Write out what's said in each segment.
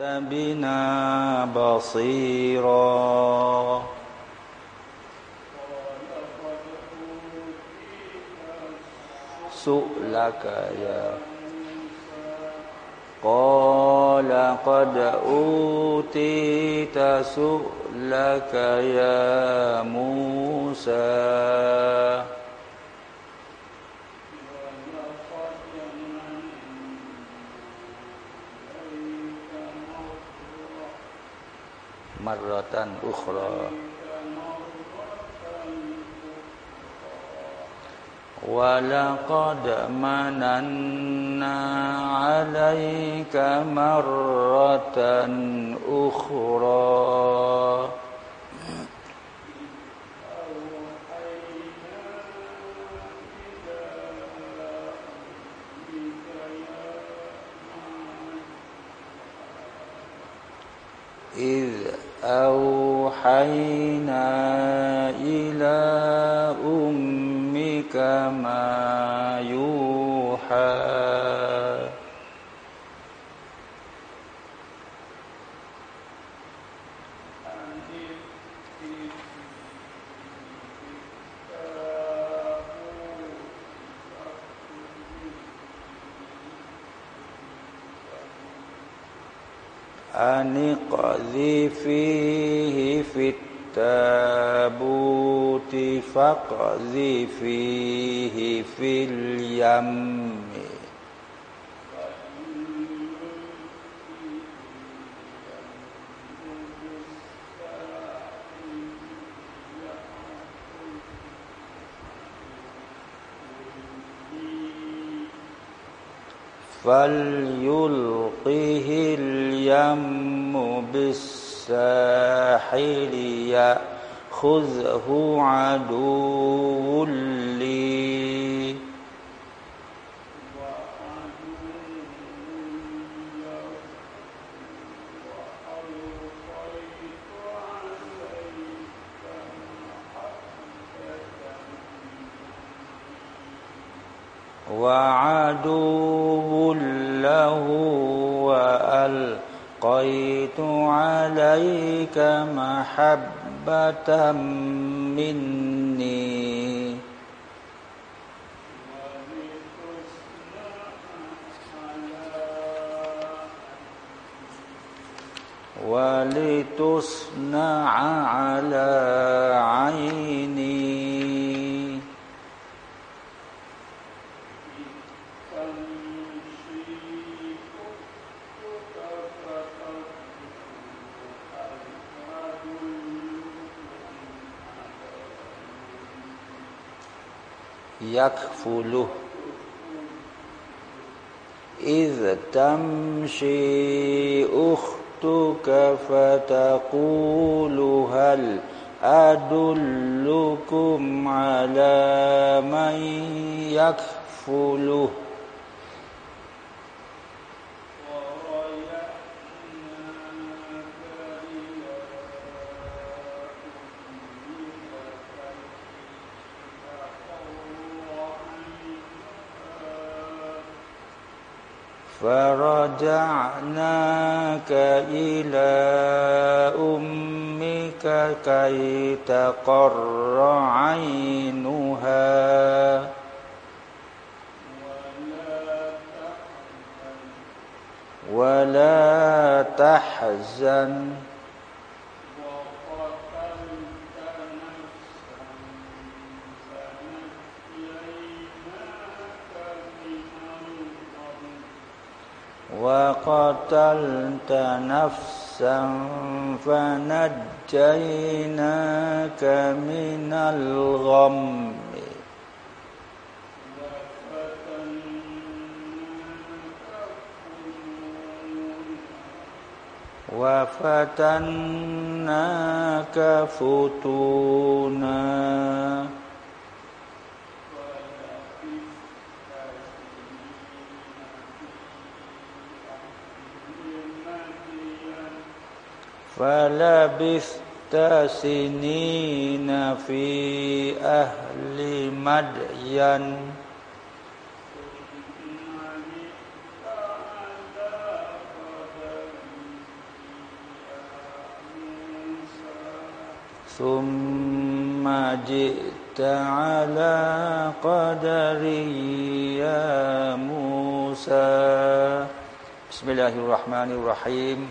بنا بصيرا. سؤلك يا قال قد أوتيت سؤلك يا موسى. مرة أخرى. ولقد مننا عليك مرة أخرى. إذ أوحينا إلى أمك ما يوحى أن اقذفيه في التابوت فاقذفيه في اليم. فليلقه اليم بالساحل يأخذه عدو لي. وعدو له وألقيت عليك محبة مني. ولتصنع على عيني. يكفله. إذ تمشي أختك فتقول هل أدلكم على من يكفله؟ فرجعناك إلى أمك كي تقر عينها. ولا تحزن وقتلت نفسا فنجيناك من الغم. وفتناك فتونا. فلبثت سنين في أهل مدين ثم جئت على قدري يا موسى بسم الله الرحمن الرحيم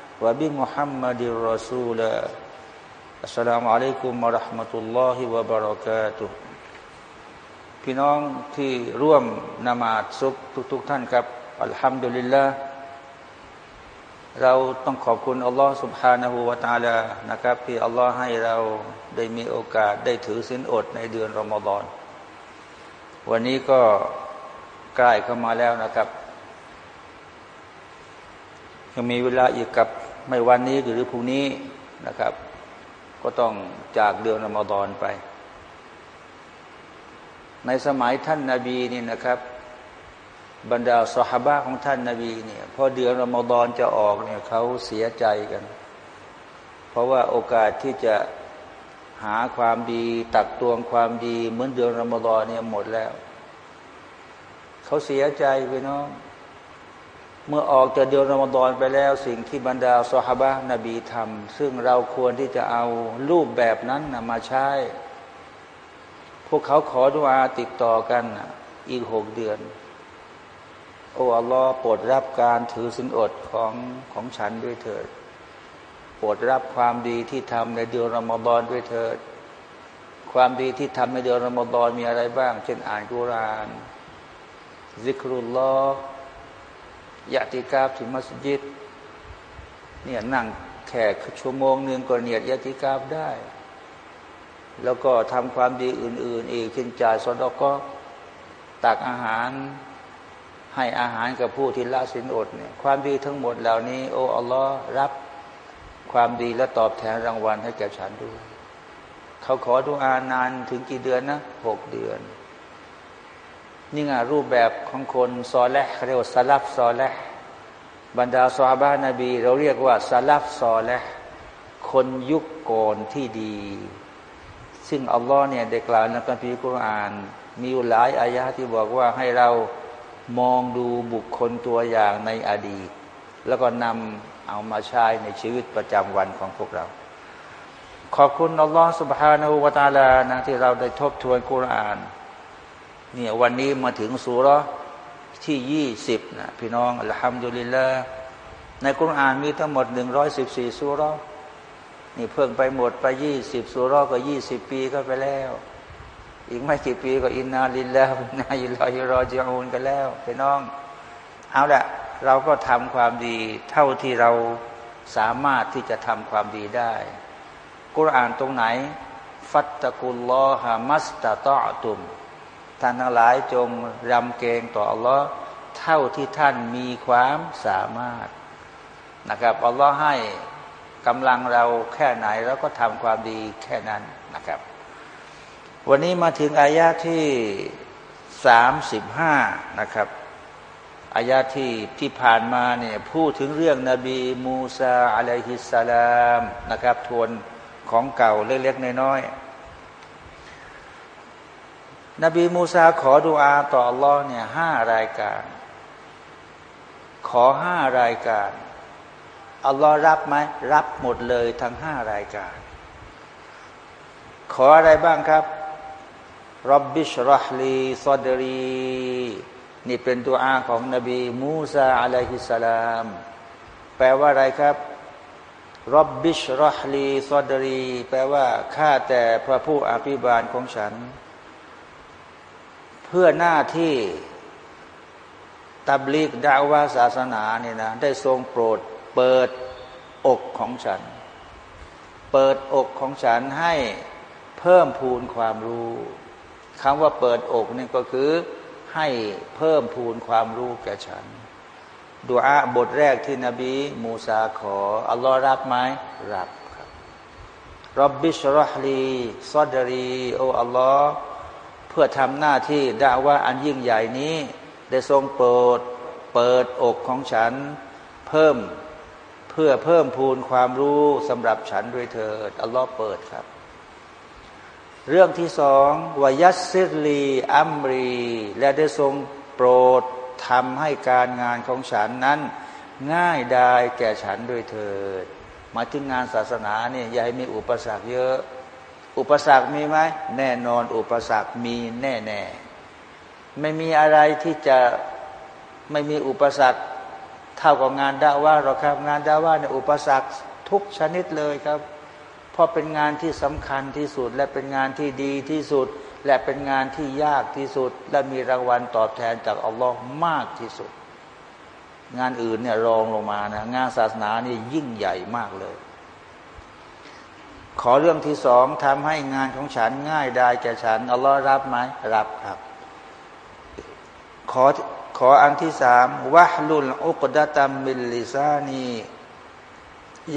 وبمحمد رسولا السلام عليكم ورحمة الله وبركاته พี่น้องที่ร่วมนมาศซุบทุกๆทท่านครับอัลฮัมดุลิลละเราต้องขอบคุณอัลลอฮ์ سبحانه และ تعالى นะครับที่อัลลอฮ์ให้เราได้มีโอกาสได้ถือศีลอดในเดือนรอมฎอนวันนี้ก็ใกล้เข้ามาแล้วนะครับยังมีเวลาอีกกับ ไม่วันนี้หรือพรุ่งนี้นะครับ ก็ต้องจากเดือนอมฎอนไป ในสมัยท่านนาบีนี่นะครับ บรรดาสหบาของท่านนาบีเนี่ยพอเดือนอมฎอนจะออกเนี่ยเขาเสียใจกัน เพราะว่าโอกาสที่จะหาความดีตักตวงความดีเหมือนเดือนรอมฎอนเนี่ยหมดแล้ว เขาเสียใจไปน้อง เมื่อออกจากเดือนรอมฎอนไปแล้ว สิ่งที่บรรดาสหบะนบีทำซึ่งเราควรที่จะเอารูปแบบนั้นนะมาใช้ พวกเขาขอดุอาติดต่อกันอีกหกเดือน โอ้อัลลอฮ์โปรดรับการถือสินอดของของฉันด้วยเถิดโปรดรับความดีที่ทำในเดือนรอมฎอนด้วยเถิด ความดีที่ทำในเดือนรอมฎอนมีอะไรบ้าง เช่นอ่านกุรานซิกรุลลอฮ์ ยะติกาบถึงมัสยิดเนี่ยนั่งแขกชั่วโมงหนึ่งก็เนียดยะติกาบได้ แล้วก็ทำความดีอื่น ๆ อีกเช่นจ่ายสดก็ตักอาหารให้อาหารกับผู้ที่ละสินอดเนี่ยความดีทั้งหมดเหล่านี้ โอ้อัลลอฮ์รับความดีและตอบแทนรางวัลให้แก่ฉันด้วย เขาขอดูอานานถึงกี่เดือนนะหกเดือน นี่ไงรูปแบบของคนซอและเขาเรียกว่าสลับซอและบรรดาซอบ้านนบี เราเรียกว่าสลับซอและคนยุคก่อนที่ดี ซึ่งอัลลอฮ์เนี่ยได้กล่าวในคัมภีร์กุรอาน มีอยู่หลายอายะที่บอกว่าให้เรามองดูบุคคลตัวอย่างในอดีต แล้วก็นำเอามาใช้ในชีวิตประจำวันของพวกเรา ขอบคุณอัลลอฮฺสุบฮานาอูวาตาลนะที่เราได้ทบทวนกุรอาน เนี่ยวันนี้มาถึงสุรที่ยี่สิบนะพี่น้องอัลฮัมดุลิลละในกุรอานมีทั้งหมดหนึ่งร้อยสิบสี่สุรนี่เพิ่งไปหมดไปยี่สิบสุรก็ยี่สิบปีก็ไปแล้ว อีกไม่กี่ปีก็อินนาลิลลาห์นาอิลลอฮิรอจิอูนกันแล้วพี่น้อง เอาละเราก็ทำความดีเท่าที่เราสามารถที่จะทำความดีได้ กุรอานตรงไหน ฟัตตะกุลลอฮามัสตะตอตุม ท่านทั้งหลายจงรำเกงต่ออัลลอฮ์เท่าที่ท่านมีความสามารถนะครับอัลลอฮ์ให้กำลังเราแค่ไหนเราก็ทำความดีแค่นั้นนะครับ วันนี้มาถึงอายาที่สามสิบห้านะครับอายาที่ที่ผ่านมาเนี่ยพูดถึงเรื่องนบีมูซาอะลัยฮิสสลามนะครับ ทวนของเก่าเล็กๆน้อยๆ นบีมูซาขอดุอาต่ออัลลอฮ์เนี่ยห้ารายการ ขอห้ารายการ อัลลอฮ์รับไหมรับหมดเลยทั้งห้ารายการ ขออะไรบ้างครับรับบิชรหลีซอดรีนี่เป็นตัวอาของนบีมูซาอะลัยฮิสสลาม แปลว่าอะไรครับรับบิชรอฮลีซอดรี แปลว่าข้าแต่พระผู้อภิบาลของฉัน พื่อหน้าที่ตับลีกดาวาศาสนาเนี่ยนะได้ทรงโปรดเปิดอกของฉัน เปิดอกของฉันให้เพิ่มพูนความรู้คำว่าเปิดอกนี่ก็คือให้เพิ่มพูนความรู้แก่ฉันดูอาบทแรกที่นบี มูซาขอ อัลลอฮ์รับไหมรับครับรับบิชรอฮลีซอดรี โออัลลอฮ์ เพื่อทำหน้าที่ด่าว่าอันยิ่งใหญ่นี้ ได้ทรงเปิดเปิดอกของฉัน เพิ่มเพื่อเพิ่มพูนความรู้สำหรับฉันด้วยเถิดอัลลอฮ์เปิดครับ เรื่องที่สองวายัสซิลีอัมรี และได้ทรงโปรดทำให้การงานของฉันนั้น ง่ายดายแก่ฉันด้วยเถิด มาถึงงานศาสนาเนี่ยอย่าให้มีอุปสรรคเยอะ อุปสรรคมีไหมแน่นอน อุปสรรคมีแน่แน่ไม่มีอะไรที่จะไม่มีอุปสรรคเท่ากับงานดาว่าเราครับ งานดาว่าเนี่ยอุปสรรคทุกชนิดเลยครับ เพราะเป็นงานที่สำคัญที่สุด และเป็นงานที่ดีที่สุด และเป็นงานที่ยากที่สุด และมีรางวัลตอบแทนจากอัลลอฮ์มากที่สุด งานอื่นเนี่ยรองลงมานะงานศาสนานี่ยิ่งใหญ่มากเลย ขอเรื่องที่สองทำให้งานของฉันง่ายได้แก่ฉันอัลลอฮ์รับไหมรับครับ ขอขออันที่สามวะลุลอุกดะตัมมิลลิซานี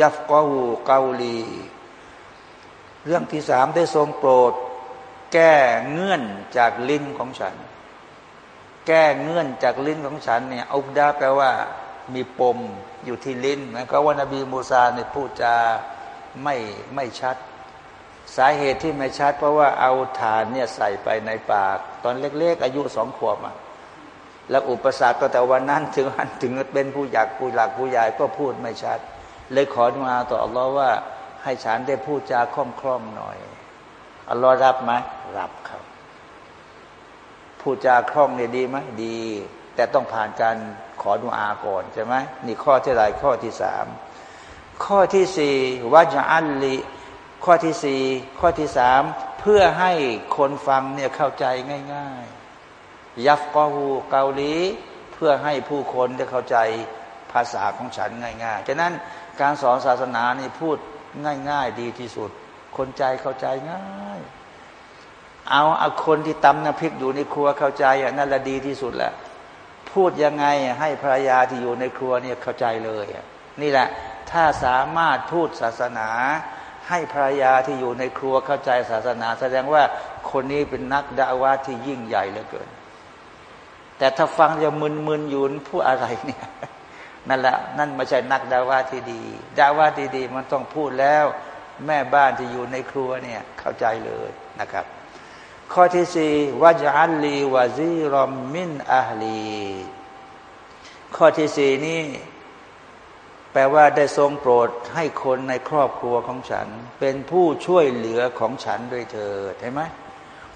ยัฟกอหูเกาลี เรื่องที่สามได้ทรงโปรด แก้เงื่อนจากลิ้นของฉัน แก้เงื่อนจากลิ้นของฉันเนี่ยอุบดาแปลว่า มีปมอยู่ที่ลิ้นนะก็ว่านบีมูซาเนี่ยพูดจา ไม่ไม่ชัด สาเหตุที่ไม่ชัด เพราะว่าเอาฐานเนี่ยใส่ไปในปาก ตอนเล็ก ๆ อายุสองขวบอะแล้วอุปสรรคก็แต่วันนั้นถึงวันถึงเป็นผู้อยากผู้หลักผู้ใหญ่ก็พูดไม่ชัด เลยขอมาต่ออัลลอฮ์ว่า ให้ฉันได้พูดจาคล่องๆหน่อยอัลลอฮ์รับไหมรับครับพูดจาคล่องเนี่ยดีไหมดี แต่ต้องผ่านการขอดุอาก่อนใช่ไหมนี่ข้อที่ไรข้อที่สาม ข้อที่สี่วาจอัลลีข้อที่สี่ข้อที่สามเพื่อให้คนฟังเนี่ยเข้าใจง่ายๆ ยัฟกอฮูเกาหลีเพื่อให้ผู้คนได้เข้าใจภาษาของฉันง่ายๆฉะนั้นการสอนศาสนานี่พูดง่าย ๆ ดีที่สุด คนใจเข้าใจง่าย เอาเอาคนที่ตำน้ำพริกอยู่ในครัวเข้าใจอะนั่นแหละดีที่สุดแหละพูดยังไงให้ภรรยาที่อยู่ในครัวเนี่ยเข้าใจเลยนี่แหละ ถ้าสามารถพูดศาสนา ให้ภรรยาที่อยู่ในครัวเข้าใจศาสนา แสดงว่าคนนี้เป็นนักดาวาที่ยิ่งใหญ่เหลือเกิน แต่ถ้าฟังจะมึนๆอยู่พูดอะไรเนี่ยนั่นแหละนั่นไม่ใช่นักดาวาที่ดี ดาวาที่ดีมันต้องพูดแล้ว แม่บ้านที่อยู่ในครัวเนี่ยเข้าใจเลยนะครับ ข้อที่สี่วาจัลลีวาซีรอมมินอาลีข้อที่สี่นี่ แปลว่าได้ทรงโปรดให้คนในครอบครัวของฉัน เป็นผู้ช่วยเหลือของฉันด้วยเธอเห็นไหม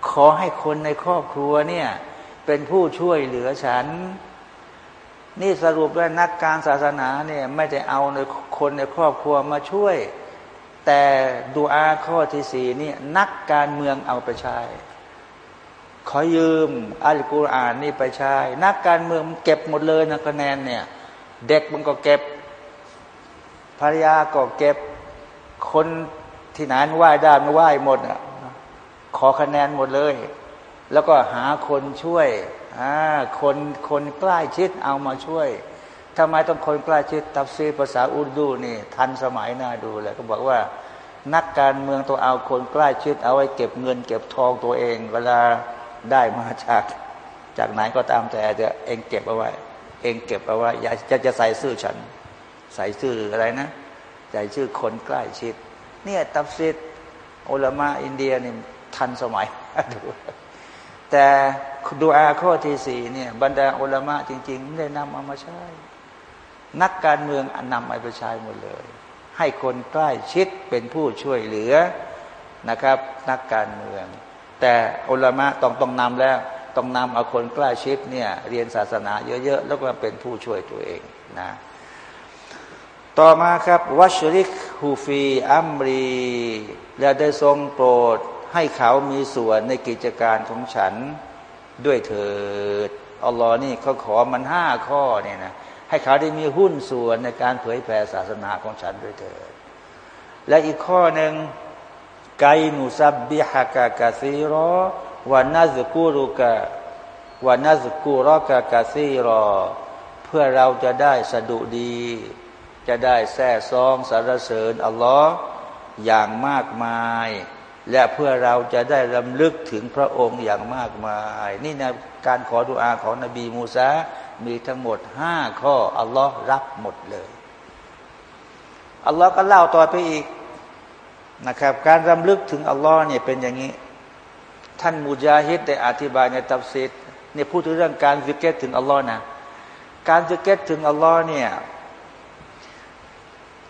ขอให้คนในครอบครัวเนี่ยเป็นผู้ช่วยเหลือฉัน นี่สรุปว่านักการศาสนาเนี่ยไม่ได้เอาในคนในครอบครัวมาช่วย แต่ดูอาข้อที่สี่นี่นักการเมืองเอาไปใช้ ขอยืมอัลกุรอานนี่ไปใช้ นักการเมืองเก็บหมดเลยนะคะแนนเนี่ย เด็กมันก็เก็บ ภรรยาก็เก็บคนที่ไหนไหว้ได้ไม่ไหว้หมดอะขอคะแนนหมดเลย แล้วก็หาคนช่วยอ่าคนคนใกล้ชิดเอามาช่วยทำไมต้องคนใกล้ชิดตับซีภาษาอุรดูนี่ ทันสมัยน่าดูเลยก็บอกว่า นักการเมืองต้องเอาคนใกล้ชิด เอาไว้เก็บเงิน เก็บทองตัวเอง เวลาได้มาจาก จากไหนก็ตามแต่จะเองเก็บเอาไว้ เองเก็บเอาไว้อย่าจะจะใส่ซื่อฉัน ใส่ซื่ออะไรนะใส่ชื่อคนใกล้ชิด เนี่ยตับซีอุลามะอินเดียนี่ทันสมัยดูแต่ดูอาข้อที่สี่เนี่ยบรรดาอุลามะจริงๆได้นำเอามาใช้ นักการเมืองนนำไปใช้หมดเลย ให้คนใกล้ชิดเป็นผู้ช่วยเหลือนะครับ นักการเมือง แต่อุลามะต้องต้องนำแล้ว ต้องนำเอาคนใกล้ชิดเนี่ยเรียนศาสนาเยอะๆ แล้วก็เป็นผู้ช่วยตัวเองนะ ต่อมาครับวัชริกฮูฟีอัมรี และได้ทรงโปรดให้เขามีส่วนในกิจการของฉันด้วยเถิดอัลลอฮ์นี่เขาขอมันห้าข้อเนี่ยนะให้เขาได้มีหุ้นส่วนในการเผยแผ่ศาสนาของฉันด้วยเถิด และอีกข้อหนึ่งไกนุซับบิฮะกะกะซีรอวานาซกูรุกะวานาซกูรอกะกะซีรอ เพื่อเราจะได้สะดุดี จะได้แท้ซองสรรเสริญอัลลอฮ์อย่างมากมาย และเพื่อเราจะได้รำลึกถึงพระองค์อย่างมากมาย นี่นะการขอดุอาของนบีมูซามีทั้งหมดห้าข้ออัลลอฮ์รับหมดเลยอัลลอฮ์ก็เล่าต่อไปอีกนะครับ การรำลึกถึงอัลลอฮ์เนี่ยเป็นอย่างนี้ ท่านมุจาฮิดได้อธิบายในตัฟซีรเนี่ยพูดถึงเรื่องการซิกิรถึงอัลลอฮ์นะการซิกิรถึงอัลลอฮ์เนี่ย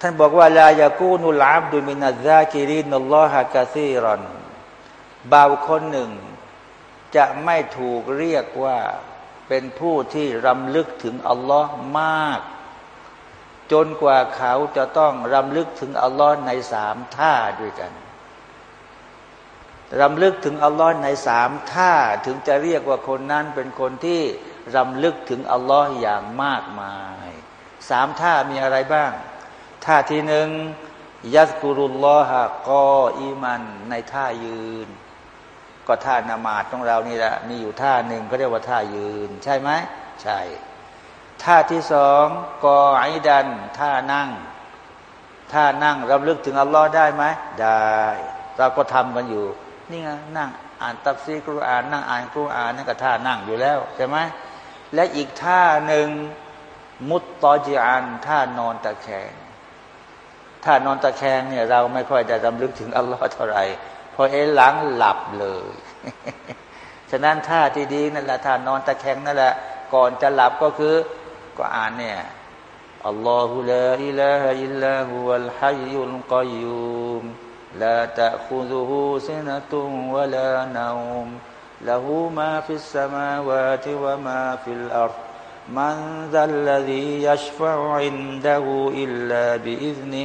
ท่านบอกว่าلا يكون العبد من الذاكرين الله كثيراบ่าวคนหนึ่ง จะไม่ถูกเรียกว่าเป็นผู้ที่รำลึกถึงอัลลอฮ์มาก จนกว่าเขาจะต้องรำลึกถึงอัลลอฮ์ในสามท่าด้วยกันรำลึกถึงอัลลอฮ์ในสามท่าถึงจะเรียกว่าคนนั้นเป็นคนที่รำลึกถึงอัลลอฮ์อย่างมากมาย สามท่ามีอะไรบ้าง ท่าที่หนึ่งยัสกุรุลลอฮะกออีมันในท่ายืน ก็ท่านามาตของเรานี่แหละมีอยู่ท่าหนึ่งก็เรียกว่าท่ายืน ใช่ไหมใช่ ท่าที่สองกอไอดัน ท่านั่ง ท่านั่งรำลึกถึงอัลลอฮ์ได้ไหมได้ เราก็ทำกันอยู่ นี่ไงนั่งอ่านตัฟซีกรุอาน นั่งอ่านกรุอานนั่นก็ท่านั่งอยู่แล้วใช่ไหมและอีกท่าหนึ่งมุตตอจิอันท่านอนตะแคง ถ้านอนตะแคงเนี่ยเราไม่ค่อยจะรำลึกถึงอัลลอฮ์เท่าไหร่พอเอนหลังหลับเลยฉะนั้นท่าที่ดีนั่นแหละท่านอนตะแคงนั่นแหละก่อนจะหลับก็คือก็อ่านเนี่ยالله لا إله إلا هو الحي القيوم لا تأخذه سنة ولا نوم له ما في السماوات وما في الأرض من ذا الذي يشفع عنده إلا بإذنه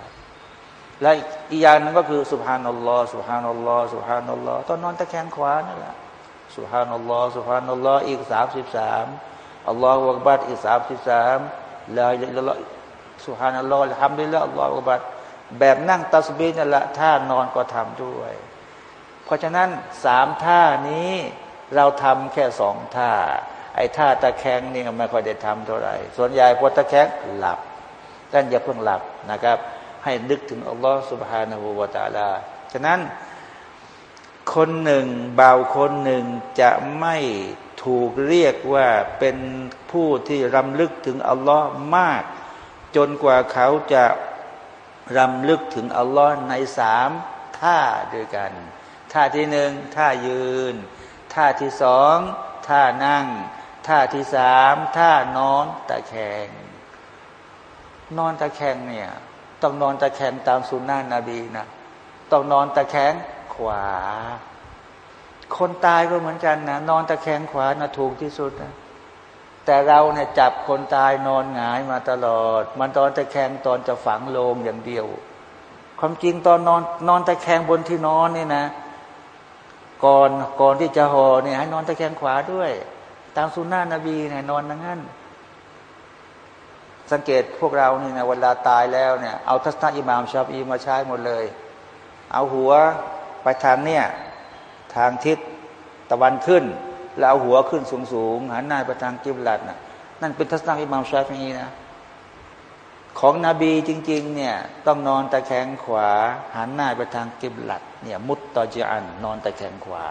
และอีกอย่างนึงก็คือสุภานัลลอฮ์สุภานัลลอฮ์สุภานัลลอฮ์ตอนนอนตะแคงขวานั่นแหละสุภานัลลอฮ์สุภานัลลอฮ์อีกสามสิบสามอัลลอฮฺอักบัดอีกสามสิบสามลาอิลลอฮ์สุภานัลลอฮ์ทำได้แล้วอัลลอฮฺอักบัดแบบนั่งตัสบีนั่นแหละท่านอนก็ทำด้วย เพราะฉะนั้นสามท่านี้เราทำแค่สองท่า ไอ้ท่าตะแคงนี่ไม่ค่อยได้ทำเท่าไหร่ส่วนใหญ่พอตะแคงหลับท่านอย่าเพิ่งหลับนะครับ ให้นึกถึงอัลลอฮ์ سبحانه และ تعالى ฉะนั้นคนหนึ่งเบาคนหนึ่งจะไม่ถูกเรียกว่าเป็นผู้ที่รำลึกถึงอัลลอฮ์มาก จนกว่าเขาจะรำลึกถึงอัลลอฮ์ในสามท่าด้วยกัน ท่าที่หนึ่งท่ายืน ท่าที่สองท่านั่ง ท่าที่สามท่านอนตะแคง นอนตะแคงเนี่ย ต้องนอนตะแคงตามสุนนะนบีนะต้องนอนตะแคงขวา คนตายก็เหมือนกันนะนอนตะแคงขวานะถูกที่สุดนะแต่เราเนี่ยจับคนตายนอนหงายมาตลอด มันตอนตะแคงตอนจะฝังโลงอย่างเดียว ความจริงตอนนอนนอนตะแคงบนที่นอนนี่นะ ก่อนก่อนที่จะห่อเนี่ยให้นอนตะแคงขวาด้วย ตามสุนนะนบีเนี่ยนอนอย่างนั้น สังเกตพวกเรานี่นะเวลาตายแล้วเนี่ยเอาทัศนอิมามชาบีมาใช้หมดเลย เอาหัวไปทางเนี่ยทางทิศตะวันขึ้น แล้วเอาหัวขึ้นสูงสูงหันหน้าไปทางกิบลัดนะนั่นเป็นทัศนอิมามชาฟีนะของนบีจริง ๆ เนี่ยต้องนอนตะแคงขวา หันหน้าไปทางกิบลัดเนี่ยมุตตอจิอัน นอนตะแคงขวา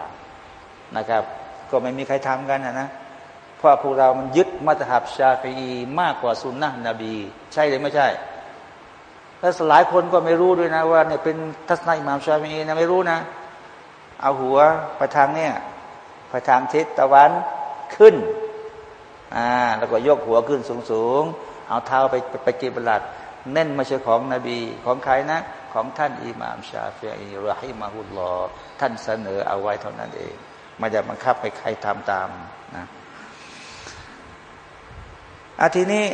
นะครับ ก็ไม่มีใครทำกันนะนะ เพราะพวกเรามันยึดมัตหับชาฟีมากกว่าสุนนะนบี ใช่หรือไม่ใช่แล้วหลายคนก็ไม่รู้ด้วยนะว่าเนี่ยเป็นทัศนัยมามชาฟีนะไม่รู้นะ เอาหัวไปทางเนี่ยไปทางทิศตะวันขึ้นอ่าแล้วก็ยกหัวขึ้นสูงสูงเอาเท้าไปไปกิบลัดเน้นม่ใช่ของนบีของใครนะ ของท่านอิหม่ามชาฟีอีรอฮิมาฮุลลอท่านเสนอเอาไว้เท่านั้นเองไม่ได้บังคับให้ใครทำตามนะ อาทีนี้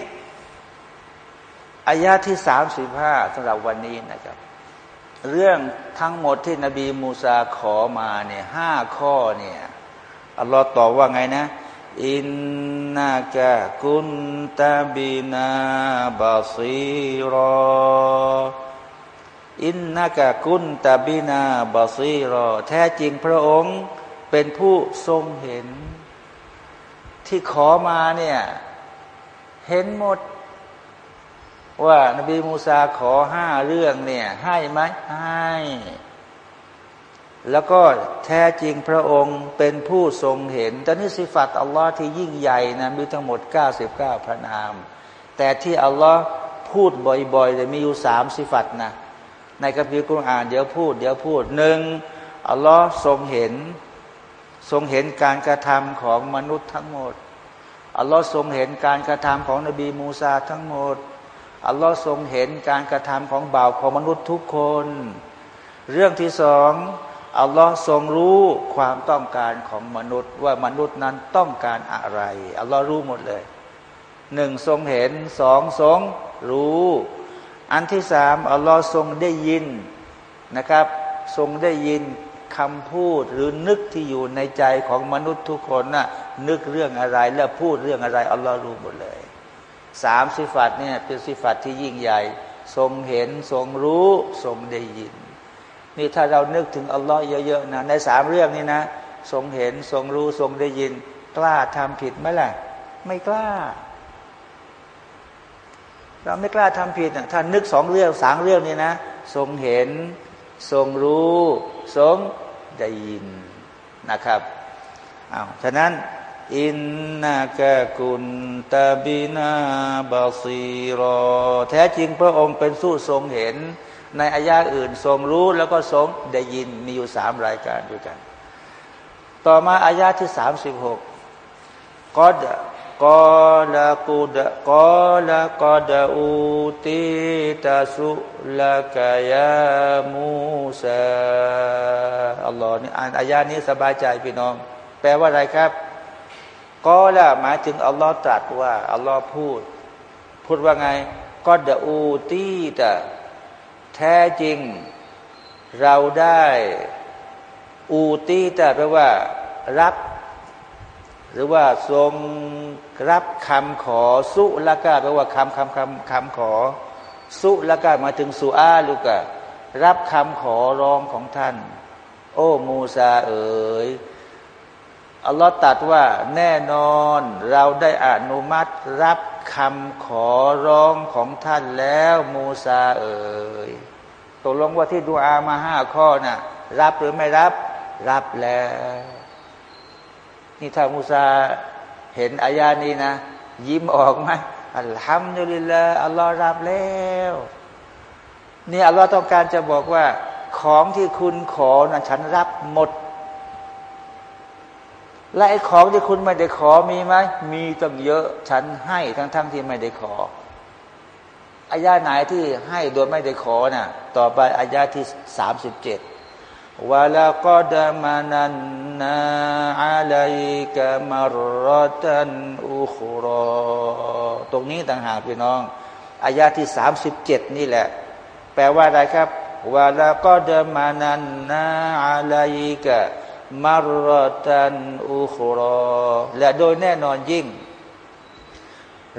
อายาที่สามสิบห้าสำหรับวันนี้นะครับ เรื่องทั้งหมดที่นบีมูซาขอมาเนี่ยห้าข้อเนี่ยอัลลอฮ์ตอบว่าไงนะ อินนากะกุนตาบินาบาซีรออินนากะกุนตาบินาบาซีรอแท้จริงพระองค์เป็นผู้ทรงเห็น ที่ขอมาเนี่ย เห็นหมด ว่านบีมูซาขอห้าเรื่องเนี่ย ให้ไหมให้ แล้วก็แท้จริงพระองค์เป็นผู้ทรงเห็นต่นี่สิฟัตอัลลอฮ์ที่ยิ่งใหญ่นะมีทั้งหมด 99 พระนาม แต่ที่อัลลอฮ์พูดบ่อยๆแต่มีอยู่สามสิฟัตนะในคัมภีร์กุรอานเดี๋ยวพูด เดี๋ยวพูดหนึ่งอัลลอฮ์ทรงเห็น ทรงเห็นการกระทำของมนุษย์ทั้งหมด อัลลอฮ์ทรงเห็นการกระทำของนบีมูซาทั้งหมด อัลลอฮ์ทรงเห็นการกระทำของบ่าวของมนุษย์ทุกคน เรื่องที่สองอัลลอฮ์ทรงรู้ความต้องการของมนุษย์ว่ามนุษย์นั้นต้องการอะไร อัลลอฮ์รู้หมดเลยหนึ่งทรงเห็นสองทรงรู้ อันที่สามอัลลอฮ์ทรงได้ยินนะครับ ทรงได้ยิน คำพูดหรือนึกที่อยู่ในใจของมนุษย์ทุกคนนะ่ะนึกเรื่องอะไรแล้วพูดเรื่องอะไรอัลลอฮ์รู้หมดเลยสามสิฟัตเนี่ยเป็นสิฟัตที่ยิ่งใหญ่ ทรงเห็นทรงรู้ทรงได้ยิน นี่ถ้าเรานึกถึงอัลลอฮ์เยอะๆนะในสามเรื่องนี้นะทรงเห็นทรงรู้ทรงได้ยิน กล้าทำผิดไหมล่ะ ไม่กล้า เราไม่กล้าทำผิดนะถ้านึกสองเรื่องสามเรื่องนี้นะ ทรงเห็น ทรงรู้ ทรงได้ยินนะครับอ้าวฉะนั้นอินนากะกุนตาบินาบาซีรอ แท้จริงพระองค์เป็นสู้ทรงเห็น ในอายาอื่นทรงรู้แล้วก็ทรงได้ยินมีอยู่สามรายการด้วยกัน ต่อมาอายาที่สามสิบหกกอด กอลากูดกอลากอดอูติตาสุลากายามูซาอัลลอฮ์นี่อ่านอายานี้สบายใจพี่น้อง แปลว่าอะไรครับก็ละหมายถึงอัลลอฮ์ตรัสว่าอัลลอฮ์พูด พูดว่าไงก็ดอูตีตะแท้จริง เราได้ อูตีตะแปลว่า รับ หรือว่าทรงรับคำขอสุละกาแปลว่าคำคำคำคำขอ สุละกามาถึงสุอาลูกะรับคำขอร้องของท่าน โอ้มูซาเอ๋ยอัลลอฮ์ตัดว่าแน่นอนเราได้อนุมัติรับคำขอร้องของท่านแล้วมูซาเอ๋ยตกลงว่าที่ดูอามาห้าข้อนะ่ะรับหรือไม่รับ รับแล้ว นี่ถ้ามูซาเห็นอายานี้นะ ยิ้มออกไหมอัลฮัมดุลิลลาอัลลอฮ์รับแล้วนี่อัลลอฮ์ต้องการจะบอกว่า ของที่คุณขอนะฉันรับหมด และไอ้ของที่คุณไม่ได้ขอมีไหมมีตั้งเยอะ ฉันให้ทั้งๆทที่ไม่ได้ขออายาไหนที่ให้โดยไม่ได้ขอนะ่ะ ต่อไปอายาที่สามสิบเจ็ด วะลาก็ดามานันนาอาลัยกามรตันอุครตรงนี้ต่างหากพี่น้องอายาที่สามสิบเจ็ดนี่แหละ แปลว่าอะไรครับวะลาก็ดมานันนาอาลัยกามารตันอุครอและโดยแน่นอนยิ่ง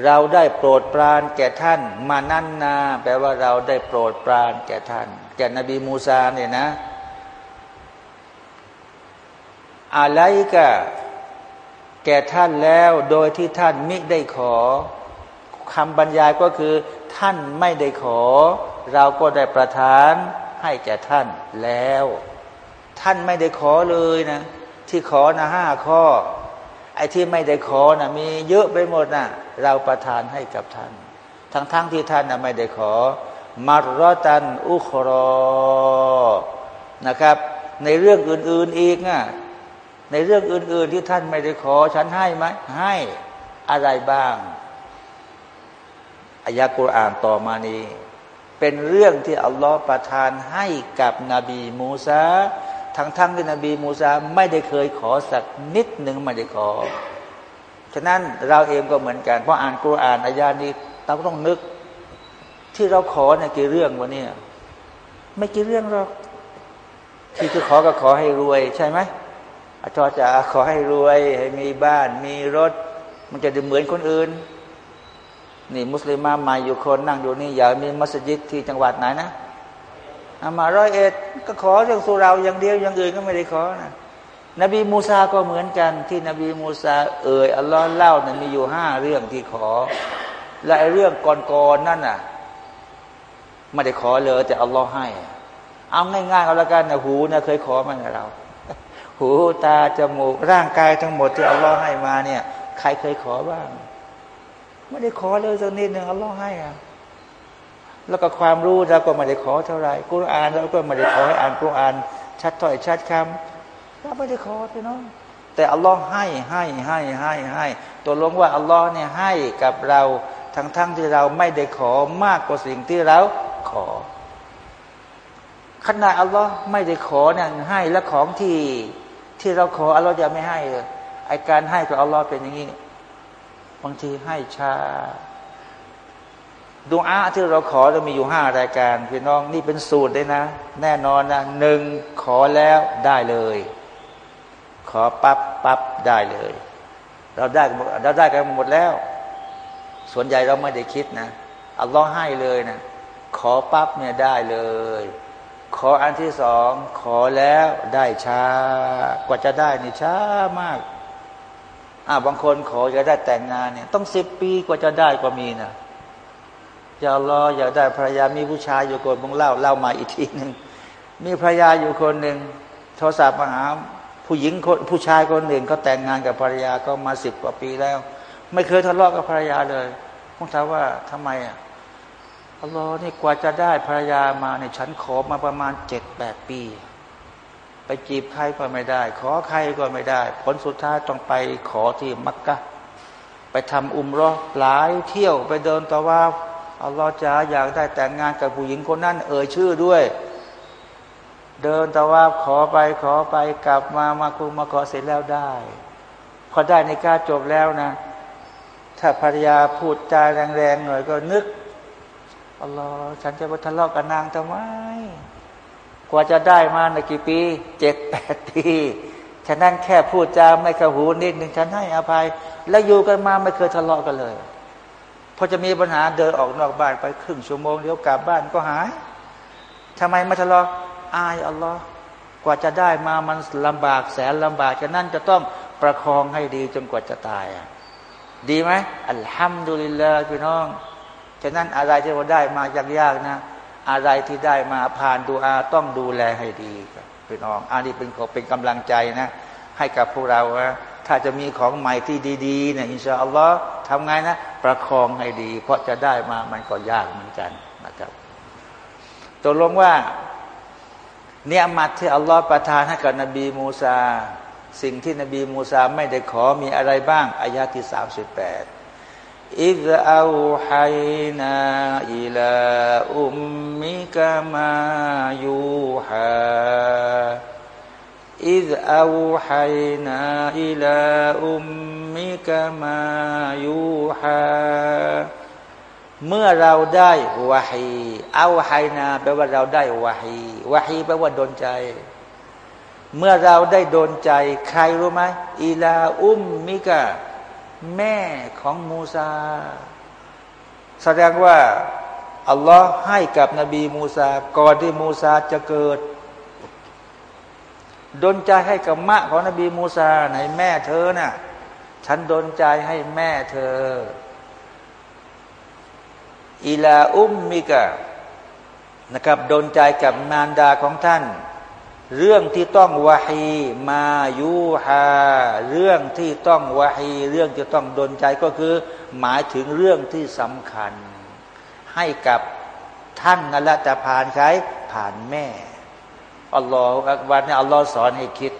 เราได้โปรดปรานแก่ท่าน มานั่นนา แปลว่าเราได้โปรดปรานแก่ท่าน แก่นบีมูซาเนี่ยนะ อะไรกะแก่ท่านแล้วโดยที่ท่านมิได้ขอคำบรรยายก็คือ ท่านไม่ได้ขอ เราก็ได้ประทานให้แก่ท่านแล้ว ท่านไม่ได้ขอเลยนะ ที่ขอนะห้าข้อ ไอ้ที่ไม่ได้ขอนะมีเยอะไปหมดนะเราประทานให้กับท่าน ทั้งๆทที่ท่านนะไม่ได้ขอมารตันอุครอนะครับ ในเรื่องอื่น ๆอีกนะ ในเรื่องอื่น ๆ ที่ท่านไม่ได้ขอ ฉันให้ไหมให้อะไรบ้างอายะกุรอานต่อมานี้ เป็นเรื่องที่อัลลอฮฺประทานให้กับนบีมูซาทั้งทั้งที่นบีมูซาไม่ได้เคยขอสักนิดหนึ่งไม่ได้ขอ ฉะนั้นเราเองก็เหมือนกันเพราะอ่านกุรอานอายานี้เราก็ต้องนึก ที่เราขอเนี่ยกี่เรื่องวะเนี่ยไม่กี่เรื่องหรอกที่จะขอก็ขอให้รวยใช่ไหม อาจารย์จะขอให้รวย ให้มีบ้าน มีรถ มันจะดูเหมือนคนอื่น นี่มุสลิมาใหม่อยู่คนนั่งอยู่นี่อยากมีมัสยิดที่จังหวัดไหนนะอามาร้อยเอ็ดก็ขอเรื่องสุราอย่างเดียวอย่างอื่นก็ไม่ได้ขอนะนบีมูซาก็เหมือนกัน ที่นบีมูซาเอ่ยอัลลอฮ์เล่านะมีอยู่ห้าเรื่องที่ขอ และไอ้เรื่องก่อนๆนั่นน่ะไม่ได้ขอเลยแต่อัลลอฮ์ให้ เอาง่ายๆเอาละกันนะหูนะเคยขอมาเรา หูตาจมูกร่างกายทั้งหมดที่อัลลอฮ์ให้มาเนี่ย ใครเคยขอบ้าง ไม่ได้ขอเลยสักนิดหนึ่งอัลลอฮ์ให้อะแล้วก็ความรู้เราก็ไม่ได้ขอเท่าไหร่กุรอานเราก็ไม่ได้ขอให้อ่านกุรอาน ชัดถ้อยชัดคำเราไม่ได้ขอพี่น้องแต่อัลลอฮ์ให้ให้ให้ให้ให้ตัวลงว่าอัลลอฮ์เนี่ยให้กับเราทั้งๆทที่เราไม่ได้ขอมากกว่าสิ่งที่เราขอขนาดอัลลอฮ์ไม่ได้ขอเนี่ยให้และของที่ ที่เราขออัลลอฮ์จะไม่ให้ไอการให้กับอัลลอฮ์เป็นอย่างนี้บางทีให้ชาดวงอาที่เราขอเรามีอยู่ห้ารายการพี่น้องนี่เป็นสูตรเลยนะ แน่นอนนะหนึ่งขอแล้วได้เลย ขอปั๊บปั๊บได้เลย เราได้เราได้กันหมดแล้ว ส่วนใหญ่เราไม่ได้คิดนะอัลลอฮ์ให้เลยนะขอปั๊บเนี่ยได้เลย ขออันที่สองขอแล้วได้ช้า กว่าจะได้นี่ช้ามากอ่าบางคนขอจะได้แต่งงานเนี่ย ต้องสิบปีกว่าจะได้ก็มีนะอย่ารออยากได้ภรรยามีผู้ชายอยู่คนมึงเล่าเล่ามาอีกทีหนึ่งมีภรรยาอยู่คนหนึ่งโทรศัพท์มาหาผู้หญิงคนผู้ชายคนหนึ่งเขาแต่งงานกับภรรยาก็มาสิบกว่าปีแล้ว ไม่เคยทะเลาะกับภรรยาเลยผมถามว่าทำไมอะ อัลลอฮ์นี่กว่าจะได้ภรรยามาเนี่ยฉันขอมาประมาณเจ็ดแปดปี ไปจีบใครก็ไม่ได้ ขอใครก็ไม่ได้ ผลสุดท้ายต้องไปขอที่มักกะ ไปทำอุมรอหลายเที่ยวไปเดินตะว่าอัลลอฮ์จะอยากได้แต่งงานกับผู้หญิงคนนั้น เอ่ยชื่อด้วย เดินตะว่าขอไปขอไปกลับมามาคุมาขอเสร็จแล้วได้ พอได้ในการจบแล้วนะ ถ้าภรรยาพูดจาแรงๆหน่อยก็นึก อัลลอฮ์ฉันจะไปทะเลาะกับนางทำไม กว่าจะได้มาในกี่ปีเจ็ดแปดปี ฉะนั้นแค่พูดจาไม่กระหูนิดหนึ่งฉันให้อภัย และอยู่กันมาไม่เคยทะเลาะกันเลยพอจะมีปัญหาเดินออกนอกบ้านไปครึ่งชั่วโมงเดี๋ยวกลับบ้านก็หายทำไมไม่ทะเลาะอายอัลลอฮ์กว่าจะได้มามันลำบากแสนลำบากฉะนั้นจะต้องประคองให้ดีจนกว่าจะตายดีไหมอัลฮัมดุลิลลาห์พี่น้อง ฉะนั้นอะไรที่เราได้มายากๆนะ อะไรที่ได้มาผ่านดูอาต้องดูแลให้ดีพี่น้องอันนี้เป็นเป็นกำลังใจนะ ให้กับพวกเรานะถ้าจะมีของใหม่ที่ดีๆเนี่ยอินชาอัลลอฮ์ทำไงนะ ประคองให้ดี เพราะจะได้มามันก็ยากเหมือนกันนะครับตกลงว่าเนี่ยมัดที่อัลลอฮ์ประทานให้กับนบีมูซา สิ่งที่นบีมูซาไม่ได้ขอมีอะไรบ้างอายาที่สามสิบแปด อิดเอาไยนาอิลาอุมมิกามายูฮาอิดเอาไยนาอิลาอุมมิกามายูฮาเมื่อเราได้วะฮีเอาไยนาแปลว่าเราได้วะฮีวะฮีแปลว่าโดนใจ เมื่อเราได้โดนใจ ใครรู้ไหมอิลาอุมมิกา แม่ของมูซา แสดงว่า อัลลอฮ์ให้กับนบีมูซา ก่อนที่มูซาจะเกิดดนใจให้กับมะของนบีมูซาในแม่เธอนะ่ะ ฉันดนใจให้แม่เธออิลาอุมมิกะนะครับดนใจกับมารดาของท่าน เรื่องที่ต้องวาฮีมายูฮาเรื่องที่ต้องวาฮีเรื่องที่ต้องดนใจก็คือ หมายถึงเรื่องที่สำคัญ ให้กับท่านนั่นแหละแต่ผ่านใครผ่านแม่อัลลอฮฺอักบัรเนี่ยอัลลอฮฺสอนให้คิด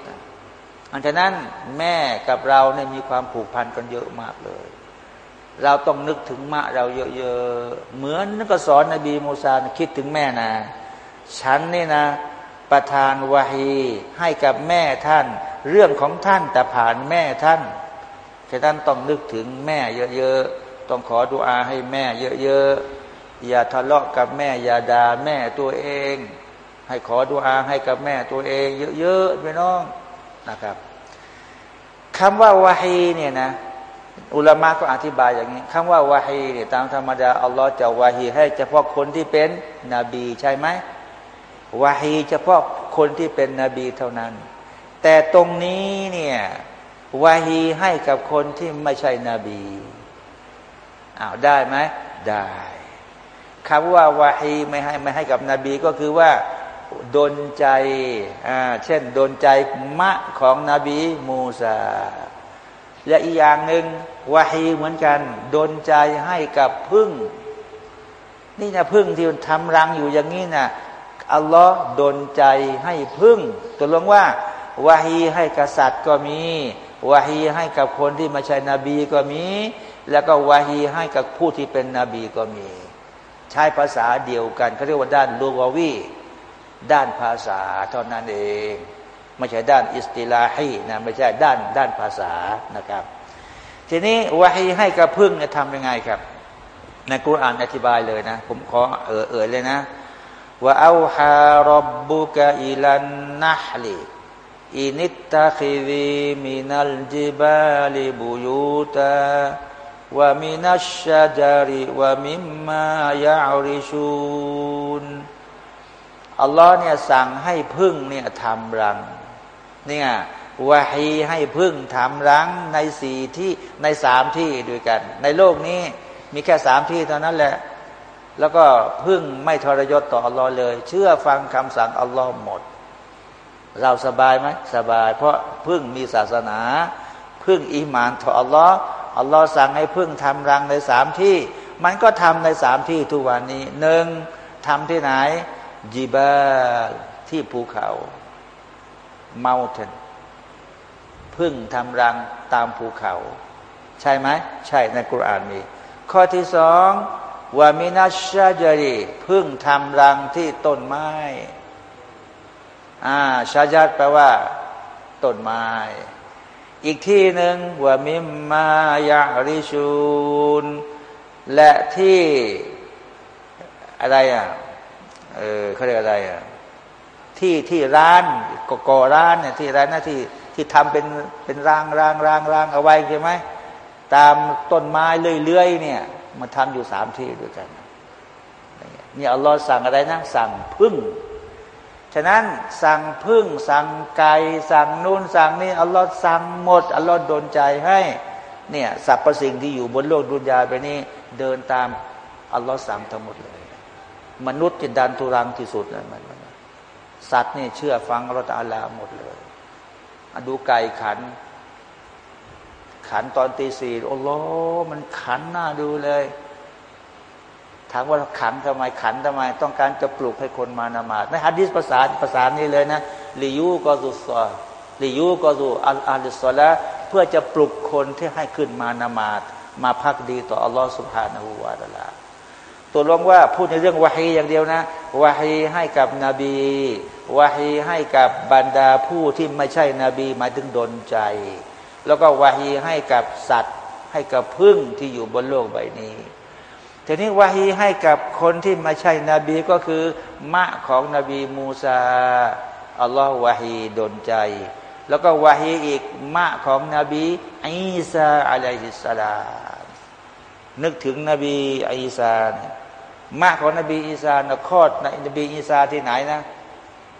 อันฉะนั้นแม่กับเราเนี่ยมีความผูกพันกันเยอะมากเลย เราต้องนึกถึงมะเราเยอะๆเหมือนนักสอนนบีมูซาคิดถึงแม่นะฉันนี่นะ ประทานวาฮีให้กับแม่ท่าน เรื่องของท่านแต่ผ่านแม่ท่านฉะนั้นต้องนึกถึงแม่เยอะๆ ต้องขอดุอาให้แม่เยอะๆ อย่าทะเลาะกับแม่ อย่าด่าแม่ตัวเอง ให้ขอดุอาให้กับแม่ตัวเอง เยอะๆพี่น้องนะครับคำว่าวาฮีเนี่ยนะอุลามะก็อธิบายอย่างนี้คำว่าวาฮีเนี่ยตามธรรมดาอัลลอฮ์จะวาฮีให้เฉพาะคนที่เป็นนบีใช่ไหม วาฮีเฉพาะคนที่เป็นนบีเท่านั้น แต่ตรงนี้เนี่ยวาฮีให้กับคนที่ไม่ใช่นบีอ้าวได้ไหมได้คำว่าวาฮีไม่ให้ไม่ให้กับนบีก็คือว่าดนใจอ่าเช่นดนใจมะของนบีมูซาและอีกอย่างหนึ่งวาฮีเหมือนกันดนใจให้กับพึ่ง นี่นะพึ่งที่มันทำรังอยู่อย่างนี้นะ อัลลอฮ์ดนใจให้พึ่งตัวลงว่าวาฮีให้กษัตริย์ก็มีวาฮีให้กับคนที่ม่ใช่นบีก็มี แล้วก็วาฮีให้กับผู้ที่เป็นนบีก็มี ใช้ภาษาเดียวกันเขาเรียกว่าด้านลูกวีด้านภาษาเท่านั้นเอง ไม่ใช่ด้านอิสติลาฮีนะไม่ใช่ด้านด้านภาษานะครับ ทีนี้วาฮีให้กับพึ่งเนี่ยทำยังไงครับ ในกุรอานอธิบายเลยนะ ผมขอเออเออเลยนะ ว่าเอาฮารบบุกอิลันالنحل أن اتخذي من الجبال بيوتا ومن الشجر ومما يعرشونอัลลอฮ์เนี่ยสั่งให้ผึ้งเนี่ยทำรัง เนี่ยวาฮีให้ผึ้งทำรังในสี่ที่ในสามที่ด้วยกัน ในโลกนี้มีแค่สามที่เท่านั้นแหละ แล้วก็พึ่งไม่ทรยศต่ออัลลอฮ์เลย เชื่อฟังคำสั่งอัลลอฮ์หมด เราสบายไหมสบาย เพราะพึ่งมีศาสนา พึ่งอิมานต่ออัลลอฮ์อัลลอฮ์สั่งให้พึ่งทำรังในสามที่ มันก็ทำในสามที่ทุกวันนี้หนึ่งทำที่ไหนจิบาที่ภูเขา mountain พึ่งทำรังตามภูเขา ใช่ไหม ใช่ในกุรานมี ข้อที่สอง วามินัชชาจารีพึ่งทำรังที่ต้นไม้ อ่าชาจัดแปลว่าต้นไม้ อีกที่หนึ่งว่ามิมมายาริชูนและที่อะไรอะ เออเขาเรียกอะไรอะ ที่ที่ร้านกก่อร้านเนี่ยที่ร้านนะที่ที่ทำเป็นเป็นรางรางรางรางเอาไว้ใช่ไหมตามต้นไม้เลื่อยๆเนี่ย มันทำอยู่สามที่ด้วยกันนี่อัลลอฮ์สั่งอะไรนะสั่งพึ่ง ฉะนั้นสั่งพึ่ง สั่งไก่สั่งนู่นสั่งนี่อัลลอฮ์สั่งหมดอัลลอฮ์ดนใจให้เนี่ยสรรพสิ่งที่อยู่บนโลกดุนยาไปนี้เดินตามอัลลอฮ์สั่งทั้งหมดเลย มนุษย์จะดันทุรังที่สุดนะมันสัตว์นี่เชื่อฟังเราตาลาหมดเลยดูไก่ขัน ขันตอนตีสี่โอ้โหมันขันหน้าดูเลยถามว่าขันทำไมขันทำไม ต้องการจะปลุกให้คนมานมาดในฮัดดิสภาษาภาษานี้เลยนะลิยูกอซุสอลิยูกอซุอัลอาลิสอละเพื่อจะปลุกคนที่ให้ขึ้นมานมาดมาพักดีต่ออัลลอฮฺสุบฮานาหูวาตาลาตัวลงว่าพูดในเรื่องวาฮีอย่างเดียวนะวาฮีให้กับนบีวาฮีให้กับบรรดาผู้ที่ไม่ใช่นบีหมายถึงดนใจ แล้วก็วาฮีให้กับสัตว์ ให้กับพึ่งที่อยู่บนโลกใบนี้ทีนี้วาฮีให้กับคนที่ไม่ใช่นบีก็คือ มะของนบีมูซาอัลลอฮ์วาฮีดนใจ แล้วก็วาฮีอีกมะของนบีอีสาอะลัยฮิสสลามนึกถึงนบีอีสาเนี่ยมะของนบีอีสานะคลอดนบีอีสาที่ไหนนะ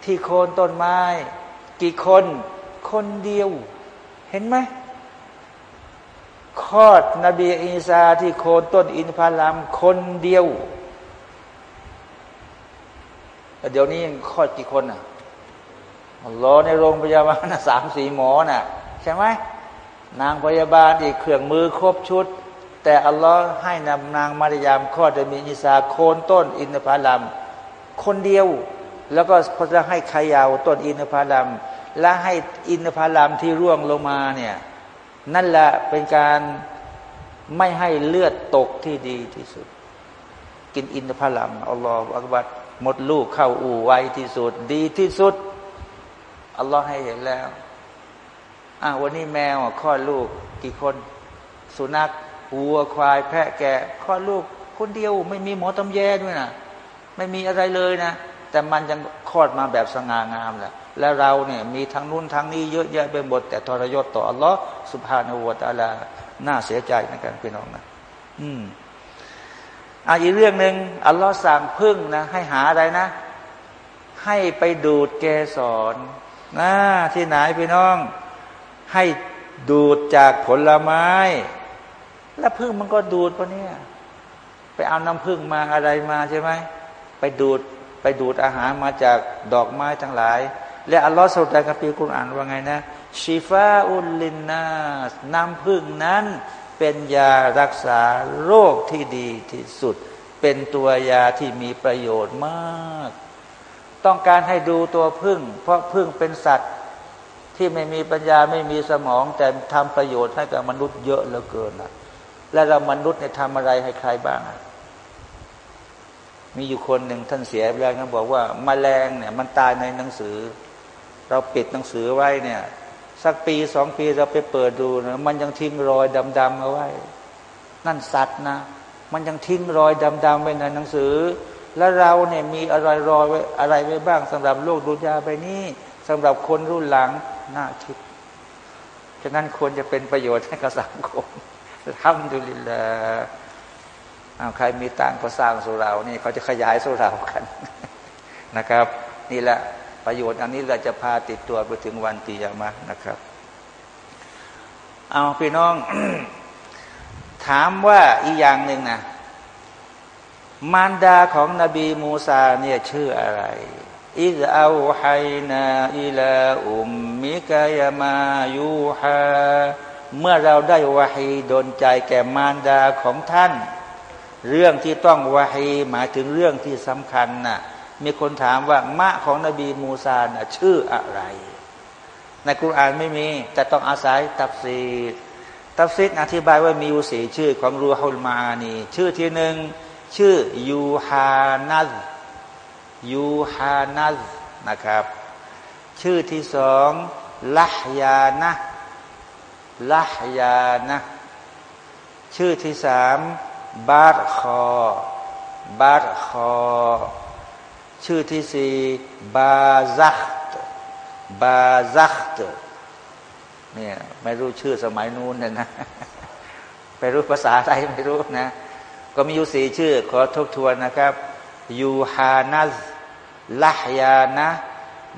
ที่โคนต้นไม้ กี่คนคนเดียว เห็นไหมคลอดนบีอีสาที่โคนต้นอินพารามคนเดียวเดี๋ยวนี้ยังคลอดกี่คนอะรอในโรงพยาบาลสามสี่หมอน่ะ ใช่ไหมนางพยาบาลอีกเครื่องมือครบชุด แต่อัลลอฮ์ให้นำนางมารยามข้อจะมีอิสาโคนต้นอินทผลัมคนเดียว แล้วก็พอจะให้ขยาวต้นอินทผลัม และให้อินทผลัมที่ร่วงลงมาเนี่ยนั่นแหละเป็นการไม่ให้เลือดตกที่ดีที่สุด กินอินทผลัมอัลลอฮฺอักบัดหมดลูกเข้าอู่ไวที่สุด ดีที่สุดอัลลอฮ์ให้เห็นแล้วอะวันนี้แมวคลอดลูกกี่คน สุนัขวัวควายแพะแกะคลอดลูกคนเดียวไม่มีหมอตำแยด้วยนะไม่มีอะไรเลยนะ แต่มันยังคลอดมาแบบสง่างามแหละ แล้วเราเนี่ยมีทั้งนู้นทั้งนี้เยอะแยะไปหมดแต่ทรยศต่ออัลลอฮ์สุภาณวตาลาน่าเสียใจนะกันพี่น้องนะอืมอะอีกเรื่องหนึ่งอัลลอฮ์สั่งพึ่งนะให้หาอะไรนะ ให้ไปดูดเกสรนะที่ไหนพี่น้อง ให้ดูดจากผลไม้ แล้วพึ่งมันก็ดูดปะเนี่ยไปเอาน้ำพึ่งมาอะไรมาใช่ไหมไปดูดไปดูดอาหารมาจากดอกไม้ทั้งหลาย และอัลลอฮฺสุดในคัมภีร์กุรอานว่าไงนะชีฟาอุลลินนาสน้ำพึ่งนั้นเป็นยารักษาโรคที่ดีที่สุด เป็นตัวยาที่มีประโยชน์มาก ต้องการให้ดูตัวพึ่ง เพราะพึ่งเป็นสัตว์ที่ไม่มีปัญญาไม่มีสมอง แต่ทำประโยชน์ให้กับมนุษย์เยอะเหลือเกินนะและเรามนุษย์เนี่ยทำอะไรให้ใครบ้าง มีอยู่คนหนึ่งท่านเสียไปแล้วท่าบอกว่ามาแมลงเนี่ยมันตายในหนังสือ เราปิดหนังสือไว้เนี่ย สักปีสองปีเราไปเปิดดูนะมันยังทิ้งรอยดำๆเอาไว้ นั่นสัตว์นะ มันยังทิ้งรอยดำๆไว้ในหนังสือ แล้วเราเนี่ยมีอะไรรอยไว้อะไรไว้บ้างสำหรับโลกดุนยาไปนี้สำหรับคนรุ่นหลังน่าคิดฉะนั้นควรจะเป็นประโยชน์ให้กับสังคมทำดุลิลละเอาใครมีตังก็สร้างสุรานี่เขาจะขยายสุรากันนะครับ นี่แหละ ประโยชน์อันนี้เราจะพาติดตัวไปถึงวันตียามานะครับ เอาพี่น้อง ถามว่าอีกอย่างหนึ่งนะมารดาของนบีมูซาเนี่ยชื่ออะไรอิดเอาไฮนาอิลาอุมมิกายามายูฮาเมื่อเราได้วาฮีดนใจแก่มารดาของท่าน เรื่องที่ต้องวาฮีหมายถึงเรื่องที่สำคัญนะ่ะ มีคนถามว่ามะของนบีมูซานะชื่ออะไร ในกุรานไม่มีแต่ต้องอาศัยตับซีดตับซีดอธิบายว่ามีอยู่สีชื่อของรูฮุลมานีชื่อที่หนึ่งชื่อยูฮานัซยูฮานัซนะครับ ชื่อที่สองละฮยานะละฮยานะชื่อที่สามบาร์คอบาร์คอ ชื่อที่สี่บาซักต์บาซักต์เนี่ยไม่รู้ชื่อสมัยนู้นเนี่ยนะไปรู้ภาษาอะไทยไม่รู้นะ ก็มีอยู่สี่ชื่อ ขอทบทวนนะครับ ยูฮานัสลาฮยานะ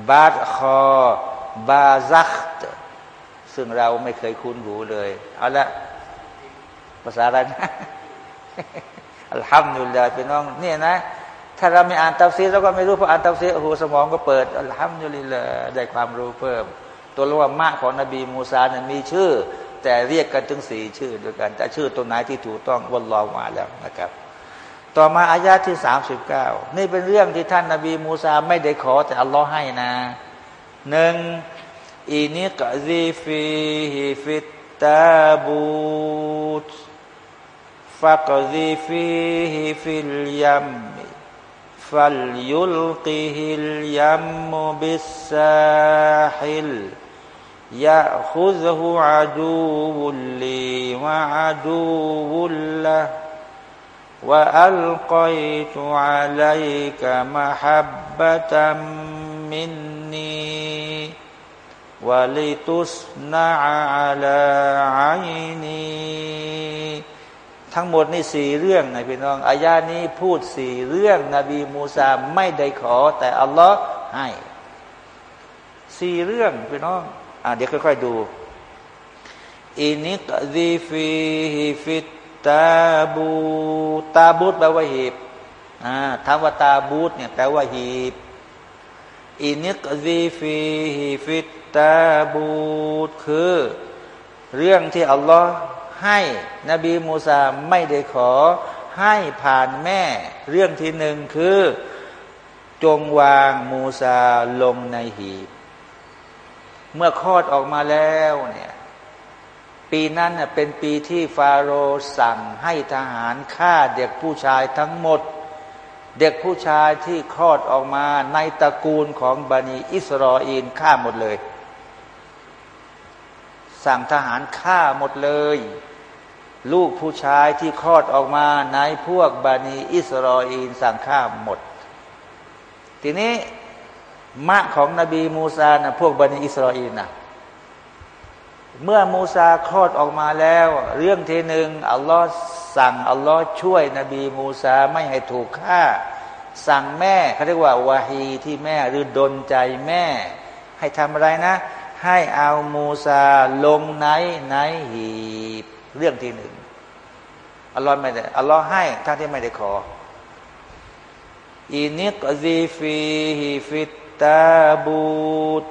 บาดคอบาซักต์ซึ่งเราไม่เคยคุ้นหูเลย เอาละภาษาอะไรนะอัลฮัมดุลิลลาห์พี่น้องเนี่ยนะ ถ้าเราไม่อ่านตัฟซีเราก็ไม่รู้พออ่านตัฟซีโอ้โหสมองก็เปิดอัลฮัมดุลิลละได้ความรู้เพิ่ม ตัวรู้ว่ามะของนบีมูซาเนี่ยมีชื่อ แต่เรียกกันถึงสี่ชื่อด้วยกัน แต่ชื่อตัวไหนที่ถูกต้องวันรอมาแล้วนะครับ ต่อมาอายาที่สามสิบเก้านี่เป็นเรื่องที่ท่านนบีมูซาไม่ได้ขอแต่อัลลอฮ์ให้นะหนึ่งأن اقذفيه في التابوت فاقذفيه في اليم فليلقه اليم بالساحل يأخذه عدو لي وعدو له وألقيت عليك محبة مني ولتصنع على عيني. ทั้งหมดนี่สี่เรื่องนะพี่น้องอายานี้พูดสี่เรื่อง นบีมูซาไม่ได้ขอ แต่อัลลอฮ์ให้สี่เรื่องพี่น้องอ่าเดี๋ยวค่อยๆดูأن اقذفيه في التابوت تابوت แปลว่าหีบอ่าถาว่า تابوت เนี่ยแปลว่าหีบأن اقذفيه في التابوتคือ เรื่องที่อัลลอฮ์ ให้นบีมูซาไม่ได้ขอให้ผ่านแม่ เรื่องที่หนึ่งคือจงวางมูซาลงในหีบ เมื่อคลอดออกมาแล้วเนี่ยปีนั้นเป็นปีที่ฟาโรห์สั่งให้ทหารฆ่าเด็กผู้ชายทั้งหมด เด็กผู้ชายที่คลอดออกมาในตระกูลของบันิอิสรออีนฆ่าหมดเลย สั่งทหารฆ่าหมดเลย ลูกผู้ชายที่คลอดออกมาในพวกบันิอิสรออีนสั่งฆ่าหมด ทีนี้มะของนบีมูซานะพวกบันิอิสรออีนนะเมื่อมูซาคลอดออกมาแล้ว เรื่องทีหนึ่งอัลลอฮ์สั่งอัลลอฮ์ช่วยนบีมูซาไม่ให้ถูกฆ่า สั่งแม่เขาเรียกว่าวาฮีที่แม่หรือดนใจแม่ ให้ทำอะไรนะ ให้เอามูซาลงในในหีบ เรื่องที่หนึ่งอัลลอฮ์ไม่ได้อัลลอฮ์ให้ทั้งที่ไม่ได้ขอأن اقذفيه في التابوت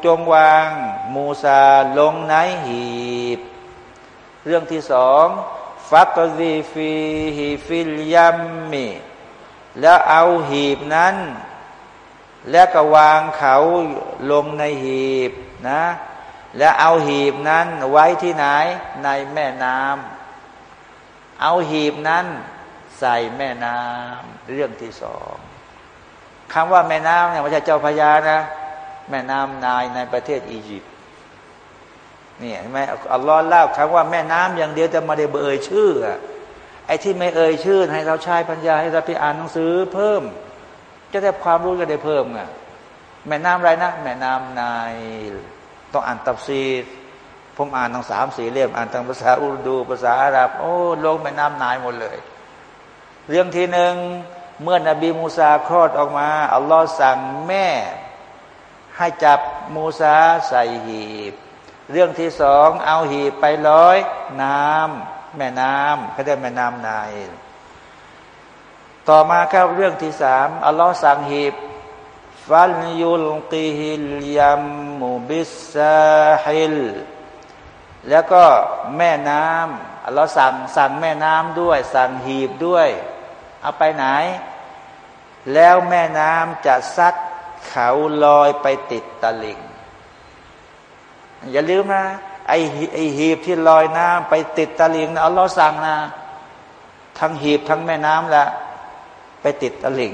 จงวาง มูซาลงในหีบ เรื่องที่สองفاقذفيه في اليمมีแล้วเอาหีบนั้น แล้วก็วางเขาลงในหีบนะ แล้วเอาหีบนั้นไว้ที่ไหนในแม่น้ำเอาหีบนั้นใส่แม่น้ำเรื่องที่สองคำว่าแม่น้ำเนี่ยไม่ใช่เจ้าพญานะ แม่น้ำนายในประเทศอียิปต์นี่ใช่ไหมอัลลอฮ์เล่าคำว่าแม่น้ำอย่างเดียวจะมาได้เอ่ยชื่อไอ้ที่ไม่เอ่ยชื่อ ให้เราใช้ปัญญาให้เราไปอ่านหนังสือเพิ่ม จะได้ความรู้ก็ได้เพิ่มอะแม่น้ำอะไรนะ แม่น้ำนาย ต้องอ่านตับซีผมอ่านทั้งสามสี่เล่มอ่านทั้งภาษาอุรดูภาษาอาหรับ โอ้ลงแม่น้ำนายหมดเลย เรื่องที่หนึ่งเมื่อนบีมูซาคลอดออกมาอัลลอฮ์สั่งแม่ ให้จับมูซาใส่หีบ เรื่องที่สองเอาหีบไปร้อยน้ำแม่น้ำเขาเรียกแม่น้ำนาย ต่อมาครับเรื่องที่สามอัลลอฮ์สั่งหีบ ฟัลยุลกิฮิลยัมมูบิสซาฮิลแล้วก็แม่น้ำอัลลอฮ์สั่งสั่งแม่น้ำด้วย สั่งหีบด้วย เอาไปไหน แล้วแม่น้ำจะซัดเขาลอยไปติดตะลิง อย่าลืมนะไอไอหีบที่ลอยน้ำไปติดตะลิงนะอัลลอฮ์สั่งนะ ทั้งหีบทั้งแม่น้ำละไปติดตะลิง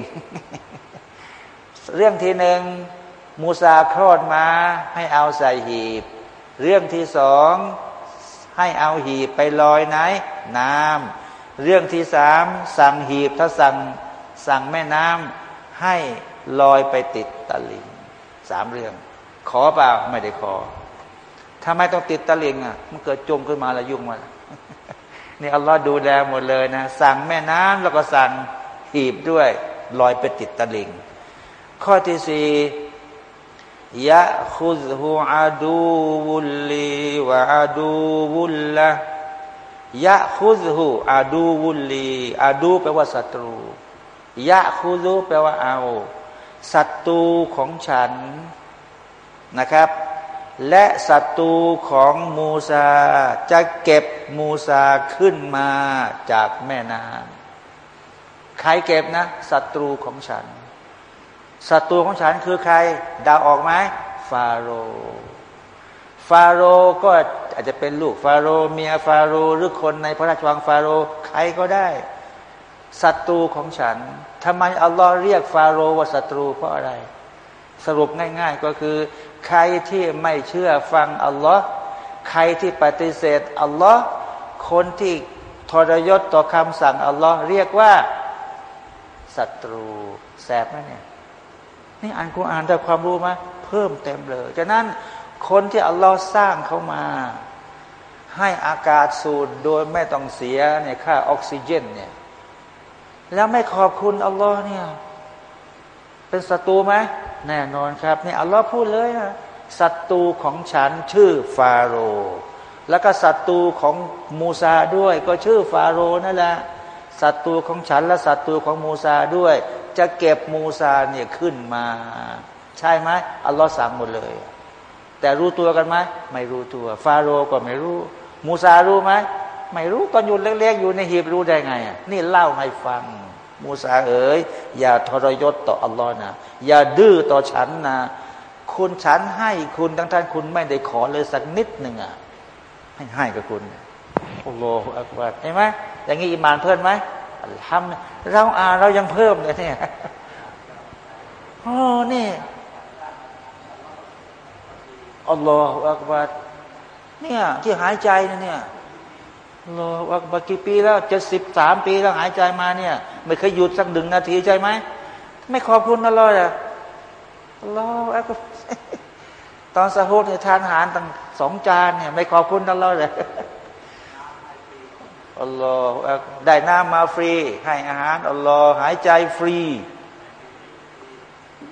เรื่องที่หนึ่งมูซาคลอดมาให้เอาใส่หีบ เรื่องที่สองให้เอาหีบไปลอยไหน น้ำเรื่องที่สามสั่งหีบถ้าสั่งสั่งแม่น้ำให้ลอยไปติดตะลิงสามเรื่อง ขอเปล่าไม่ได้ขอถ้าไม่ต้องติดตะลิงอะมันเกิดจมขึ้นมาแล้วยุ่งมานี่อัลลอฮ์ดูแลหมดเลยนะ สั่งแม่น้ำแล้วก็สั่งหีบด้วยลอยไปติดตะลิง ข้อที่สี่ยะคุซฮูอาดูวุลลีวะอาดูวุลละยะคุซหูอาดูวุลีอาดูแปลว่าศัตรูยะคุซูแปลว่าเอาศัตรูของฉันนะครับ และศัตรูของมูซา จะเก็บมูซาขึ้นมาจากแม่น้ำใครเก็บนะศัตรูของฉัน ศัตรูของฉันคือใครดาวออกไหมฟาโรฟาโรก็อาจจะเป็นลูกฟาโรเมียฟาโรหรือคนในพระราชวังฟาโรใครก็ได้ศัตรูของฉันทำไมอัลลอฮ์เรียกฟาโรว่าศัตรูเพราะอะไร สรุปง่าย ๆ ก็คือ ใครที่ไม่เชื่อฟังอัลลอฮ์ใครที่ปฏิเสธอัลลอฮ์คนที่ทรยศต่อคำสั่งอัลลอฮ์เรียกว่าศัตรู แสบไหมเนี่ย นี่อ่านกุรอานได้ความรู้ไหมเพิ่มเต็มเลยฉะนั้นคนที่อัลลอฮ์สร้างเขามา ให้อากาศสูดโดยไม่ต้องเสียเนี่ยค่าออกซิเจนเนี่ยแล้วไม่ขอบคุณอัลลอฮ์เนี่ยเป็นศัตรูไหมแน่นอนครับนี่อัลลอฮ์พูดเลยนะศัตรูของฉันชื่อฟาโรห์แล้วก็ศัตรูของมูซาด้วย ก็ชื่อฟาโรห์นั่นแหละศัตรูของฉันและศัตรูของมูซาด้วย จะเก็บมูซาเนี่ยขึ้นมา ใช่ไหมอัลลอฮ์สั่งหมดเลย แต่รู้ตัวกันไหมไม่รู้ตัว ฟาโรก็ไม่รู้ มูซารู้ไหมไม่รู้ตอนอยู่เล็กๆอยู่ในหีบรู้ได้ไงอะนี่เล่าให้ฟัง มูซาเอ๋ยอย่าทรยศต่ออัลลอฮ์นะอย่าดื้อต่อฉันนะคุณฉันให้คุณทั้งท่านคุณไม่ได้ขอเลยสักนิดหนึ่งอะให้ให้กับคุณโอ้โหอักบัดเห็นไหมอย่างนี้อิมานเพิ่มไหม ทำเราอ่านเรายังเพิ่มเลยเนี่ยโอ้นี่อัลลอฮฺอักบัดเนี่ยที่หายใจเนี่ยอัลลอฮฺอักบัดกี่ปีแล้วจะสิบสามปีแล้วหายใจมาเนี่ย ไม่เคยหยุดสักหนึ่งนาทีใช่ไหมไม่ขอบคุณอัลลอฮฺอะอัลลอฮฺอักบัดตอนสะโพกเนี่ยทานอาหารตั้งสองจานเนี่ย ไม่ขอบคุณอัลลอฮฺเลย อัลลอฮฺได้น้ำมาฟรี ให้อาหารอัลลอฮฺหายใจฟรี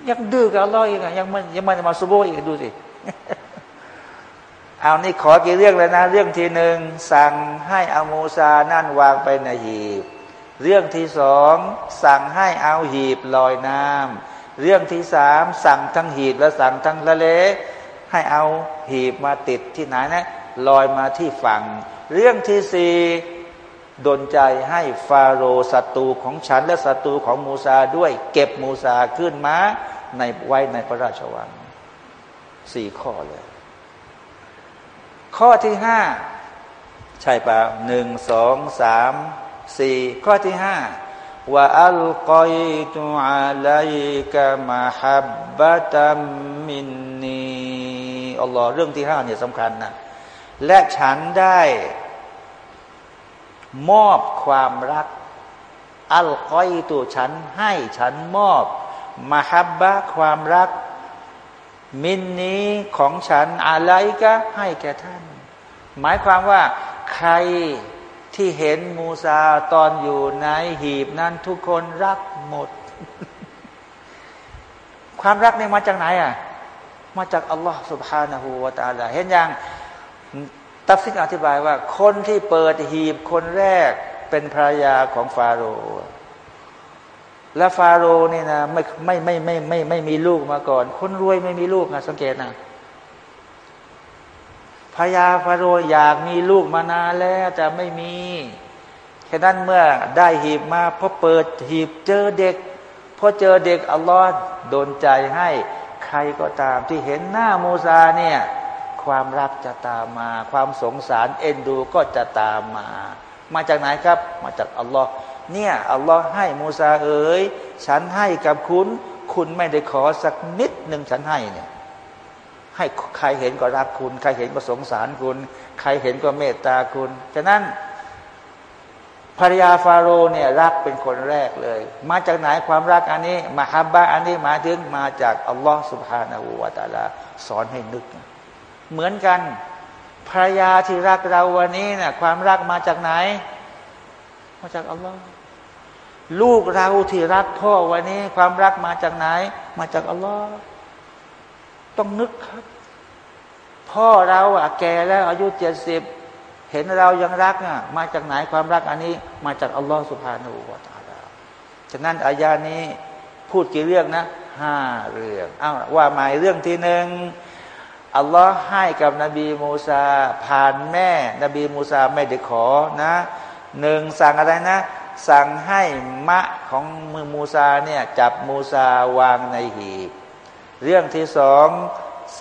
ยังดื้อกับอัลลอฮฺอีกอะยังมันยังมันมาสุโบอีกดูสิเอานี่ขอกี่เรื่องเลยนะ เรื่องที่หนึ่งสั่งให้อามูซานั่นวางไปในหีบ เรื่องที่สองสั่งให้เอาหีบลอยน้ำเรื่องที่สามสั่งทั้งหีบและสั่งทั้งละเล ให้เอาหีบมาติดที่ไหนนะลอยมาที่ฝั่ง เรื่องที่สี่ ดนใจให้ฟาโรห์ศัตรูของฉัน และศัตรูของมูซาด้วย เก็บมูซาขึ้นมาในไว้ในพระราชวังสี่ข้อเลย ข้อที่ห้าใช่ปะหนึ่งสองสามสี่ข้อที่ห้าว่าอัลกอยตุอาลัยกะมาฮับบะตัมมินนีอัลลอฮ์เรื่องที่ห้าเนี่ยสำคัญนะและฉันได้ มอบความรัก อัลกอยตัวฉันให้ฉันมอบมาฮับบะความรัก มินนี้ของฉันอะไรก็ให้แก่ท่านหมายความว่าใครที่เห็นมูซาตอนอยู่ในหีบนั้นทุกคนรักหมด ความรักนี่มาจากไหนอ่ะ มาจากอัลลอฮ์ سبحانه และ تعالى เห็นยัง ตัฟซิกอธิบายว่า คนที่เปิดหีบคนแรกเป็นภรรยาของฟาโรห์และฟาโรห์นี่นะไม่ไม่ไม่ไม่ไม่ไม่มีลูกมาก่อน คนรวยไม่มีลูกนะสังเกตนะพญาฟาโรห์อยากมีลูกมานานแล้วแต่ไม่มีแค่นั้นเมื่อได้หีบมาพอเปิดหีบเจอเด็กพอเจอเด็กอัลลอฮ์โดนใจให้ใครก็ตามที่เห็นหน้าโมซาเนี่ย ความรักจะตามมา ความสงสารเอ็นดูก็จะตามมา มาจากไหนครับ มาจากอัลลอฮ์เนี่ยอัลลอฮ์ให้มูซาเอ๋ยฉันให้กับคุณ คุณไม่ได้ขอสักนิดหนึ่งฉันให้เนี่ยให้ใครเห็นก็รักคุณ ใครเห็นก็สงสารคุณ ใครเห็นก็เมตตาคุณฉะนั้นภรรยาฟาโรห์เนี่ยรักเป็นคนแรกเลย มาจากไหนความรักอันนี้มาฮับบะอันนี้มาถึงมาจากอัลลอฮ์สุบฮานาอูวาตาลา สอนให้นึก เหมือนกันภรรยาที่รักเราวันนี้เนี่ยความรักมาจากไหน มาจากอัลลอฮ์ลูกเราที่รักพ่อวันนี้ ความรักมาจากไหน มาจากอัลลอฮ์ต้องนึกครับ พ่อเราอะแก่แล้ว อายุเจ็ดสิบเห็นเรายังรักอะมาจากไหนความรักอันนี้ มาจากอัลลอฮฺสุภาโนวตาลาฉะนั้นอายานี้พูดกี่เรื่องนะห้าเรื่องอ้าวว่าหมายเรื่องที่หนึ่ง อัลลอฮ์ให้กับนบีมูซาผ่านแม่ นบีมูซาไม่ได้ขอนะหนึ่งสั่งอะไรนะ สั่งให้มะของมือมูซาเนี่ยจับมูซาวางในหีบ เรื่องที่สอง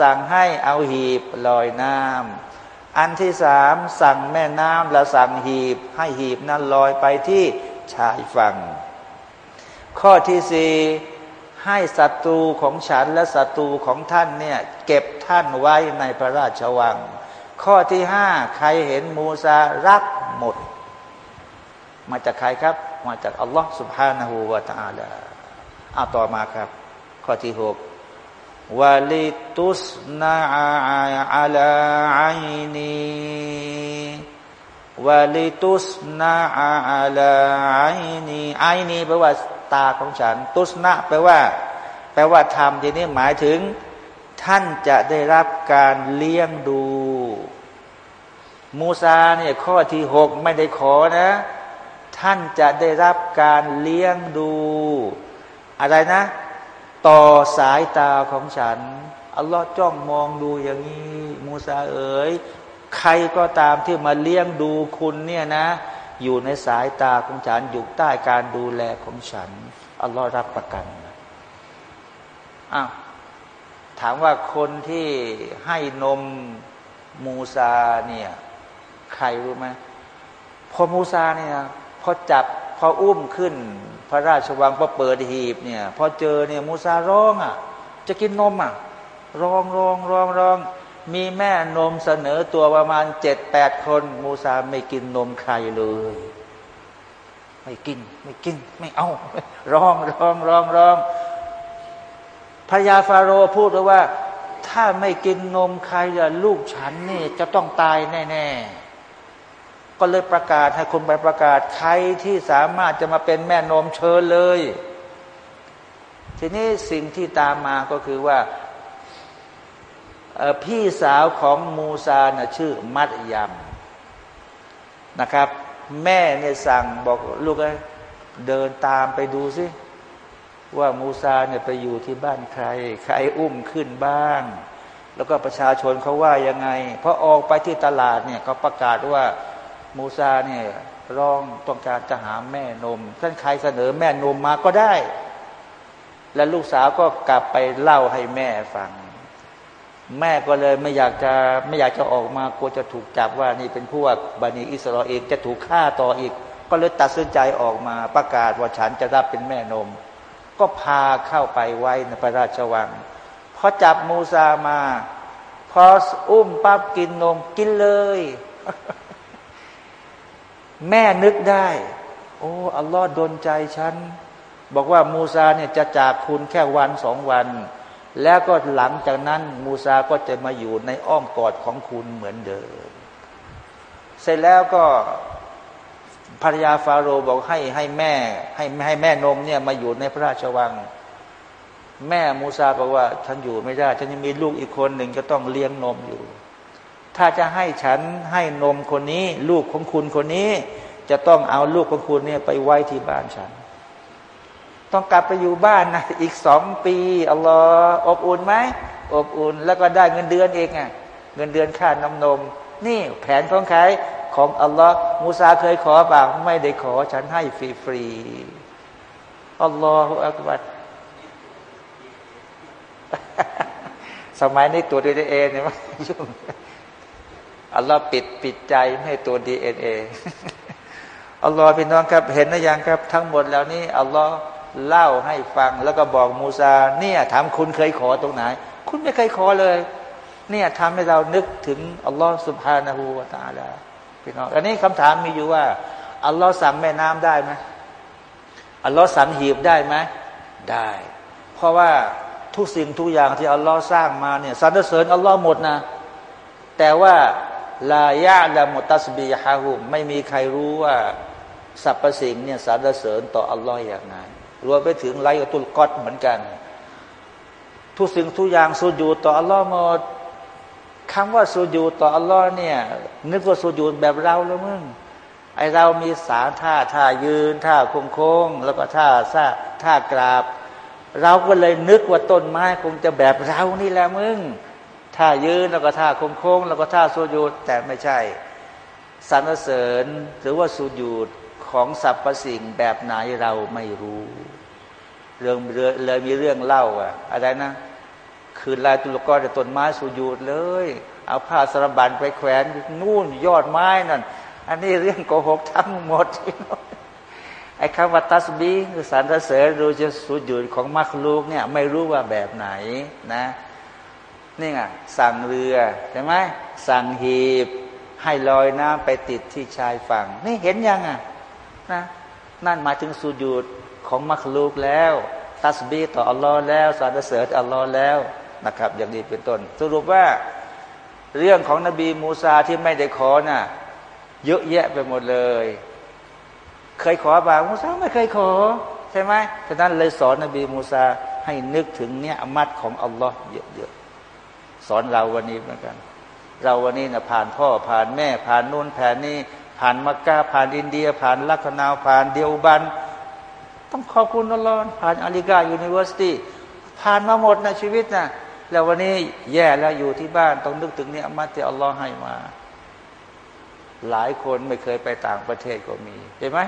สั่งให้เอาหีบลอยน้ำอันที่สามสั่งแม่น้ำและสั่งหีบ ให้หีบนั้นลอยไปที่ชายฝั่งข้อที่สี่ ให้ศัตรูของฉันและศัตรูของท่านเนี่ยเก็บท่านไว้ในพระราชวัง ข้อที่ห้าใครเห็นมูซารักหมด มาจากใครครับ มาจากอัลลอฮ์ سبحانه และ تعالى เอาต่อมาครับ ข้อที่หกวาลิตุสนาอาลาไอนีวาลิตุสนาอาลาไอนีไอนีแปลว่า ตาของฉัน ตุสนาแปลว่า แปลว่าทำทีนี้หมายถึง ท่านจะได้รับการเลี้ยงดู มูซาเนี่ยข้อที่หกไม่ได้ขอนะ ท่านจะได้รับการเลี้ยงดู อะไรนะ ต่อสายตาของฉันอัลลอฮ์จ้องมองดูอย่างนี้ มูซาเอ๋ยใครก็ตามที่มาเลี้ยงดูคุณเนี่ยนะ อยู่ในสายตาของฉันอยู่ใต้การดูแลของฉันอัลลอฮ์รับประกันอ้าวถามว่าคนที่ให้นมมูซาเนี่ย ใครรู้ไหมพอมูซาเนี่ยพอจับพออุ้มขึ้น พระราชวังพอเปิดหีบเนี่ย พอเจอเนี่ยมูซาร้องอะ จะกินนมอะร้องร้องร้องร้อง มีแม่นมเสนอตัวประมาณเจ็ดแปดคน มูซาไม่กินนมใครเลย ไม่กิน ไม่กิน ไม่เอา ร้องร้องร้องร้องพญาฟาโรห์พูดว่า ถ้าไม่กินนมใครลูกฉันนี่จะต้องตายแน่ ๆ ก็เลยประกาศให้คนไปประกาศใครที่สามารถจะมาเป็นแม่นมเชิญเลย ทีนี้สิ่งที่ตามมาก็คือว่า พี่สาวของมูซานะชื่อมัดยัมนะครับ แม่เนี่ยสั่งบอกลูกเดินตามไปดูสิว่ามูซาเนี่ยไปอยู่ที่บ้านใคร ใครอุ้มขึ้นบ้าง แล้วก็ประชาชนเขาว่ายังไงพอออกไปที่ตลาดเนี่ยเขาประกาศว่ามูซาเนี่ยร้องต้องการจะหาแม่นม ท่านใครเสนอแม่นมมาก็ได้ และลูกสาวก็กลับไปเล่าให้แม่ฟัง แม่ก็เลยไม่อยากจะไม่อยากจะออกมากลัวจะถูกจับว่านี่เป็นพวกบันิอิสราเอลจะถูกฆ่าต่ออีก ก็เลยตัดสินใจออกมาประกาศว่าฉันจะรับเป็นแม่นม ก็พาเข้าไปไว้ในพระราชวังพอจับมูซามา พออุ้มปั๊บกินนมกินเลย แม่นึกได้ โอ้อัลลอฮ์ดนใจฉัน บอกว่ามูซาเนี่ยจะจากคุณแค่วันสองวัน แล้วก็หลังจากนั้น มูซาก็จะมาอยู่ในอ้อมกอดของคุณเหมือนเดิม เสร็จแล้วก็ภรรยาฟาโรห์บอกให้ให้แม่ให้ให้แม่นมเนี่ยมาอยู่ในพระราชวัง แม่มูซาบอกว่าฉันอยู่ไม่ได้ฉันยังมีลูกอีกคนหนึ่งจะต้องเลี้ยงนมอยู่ ถ้าจะให้ฉันให้นมคนนี้ ลูกของคุณคนนี้ จะต้องเอาลูกของคุณเนี่ยไปไว้ที่บ้านฉัน ต้องกลับไปอยู่บ้านนะอีกสองปีอัลลอฮ์อบอุ่นไหมอบอุ่นแล้วก็ได้เงินเดือนเองไงเงินเดือนค่าน้ำนม นี่แผนของใครของอัลลอฮ์มูซาเคยขอป่าไม่ได้ขอฉันให้ฟรีฟรีอัลลอฮฺอักบัดสมัยนี้ตัวดีเอ็นเนี่ยมันยุ่งอัลลอฮ์ปิดปิดใจไม่ให้ตัวดีเอ็นเออัลลอฮ์พี่น้องครับเห็นนะยังครับ ทั้งหมดแล้วนี่อัลลอฮ์ เล่าให้ฟังแล้วก็บอกมูซาเนี่ยถามคุณเคยขอตรงไหน คุณไม่เคยขอเลย เนี่ยทำให้เรานึกถึงอัลลอฮ์สุบฮานาหูวาตาลาพี่น้องอันนี้คำถามมีอยู่ว่าอัลลอฮ์สั่งแม่น้ำได้ไหมอัลลอฮ์สั่งหีบได้ไหมได้ เพราะว่าทุกสิ่งทุกอย่างที่อัลลอฮ์สร้างมาเนี่ยสรรเสริญอัลลอฮ์หมดนะ แต่ว่าลายะละมุตัสบีฮาหุมไม่มีใครรู้ว่าสรรพสิ่งเนี่ยสรรเสริญต่ออัลลอฮ์อย่างไร รวมไปถึงไลตุลกอดเหมือนกัน ทุกสิ่งทุกอย่างสุญูต่ออัลลอฮ์หมดคำว่าสุญูต่ออัลลอฮ์เนี่ยนึกว่าสุญูแบบเราแล้วมึงไอเรามีสาท่าท่ายืนท่าโค้งโค้งแล้วก็ท่าท่าท่ากราบ เราก็เลยนึกว่าต้นไม้คงจะแบบเรานี่แหละมึงท่ายืนแล้วก็ท่าโค้งโค้งแล้วก็ท่าสุญูแต่ไม่ใช่สรรเสริญหรือว่าสุญู ของสรรพสิ่งแบบไหนเราไม่รู้ เรื่องเลยมีเรื่องเล่าอะอะไรนะ คืนลายตุลกรแต่ต้นไม้สุญูดเลย เอาผ้าสรบันไปแขวนนู่นยอดไม้นั่น อันนี้เรื่องโกหกทั้งหมดไอ้คำว่าตัสบีคือสารเสริญดูจะสุญูดของมักลูกเนี่ยไม่รู้ว่าแบบไหนนะนี่ไงสั่งเรือใช่ไหมสั่งหีบให้ลอยน้ำไปติดที่ชายฝั่ง นี่เห็นยังอะ นะนั่นหมายถึงสุญูดของมักลูกแล้ว ตัสบีต่ออัลลอฮ์แล้วสารเสริญอัลลอฮ์แล้วนะครับ อย่างนี้เป็นต้น สรุปว่าเรื่องของนบีมูซาที่ไม่ได้ขอน่ะเยอะแยะไปหมดเลย เคยขอบามูซาไม่เคยขอ ใช่ไหมฉะนั้นเลยสอนนบีมูซาให้นึกถึงنعمةของอัลลอฮ์เยอะๆสอนเราวันนี้เหมือนกัน เราวันนี้นะผ่านพ่อผ่านแม่ผ่านนู่นผ่านนี่ ผ่านมักกะฮ์ผ่านอินเดีย ผ่านลักนาวผ่านเดียวบันด์ ต้องขอบคุณอัลลอฮ์ผ่าน Aligarh Universityผ่านมาหมดนะชีวิตนะแล้ววันนี้แย่แล้วอยู่ที่บ้านต้องนึกถึงเนี่ยมัดที่อัลลอฮ์ให้มา หลายคนไม่เคยไปต่างประเทศก็มีเห็นไหม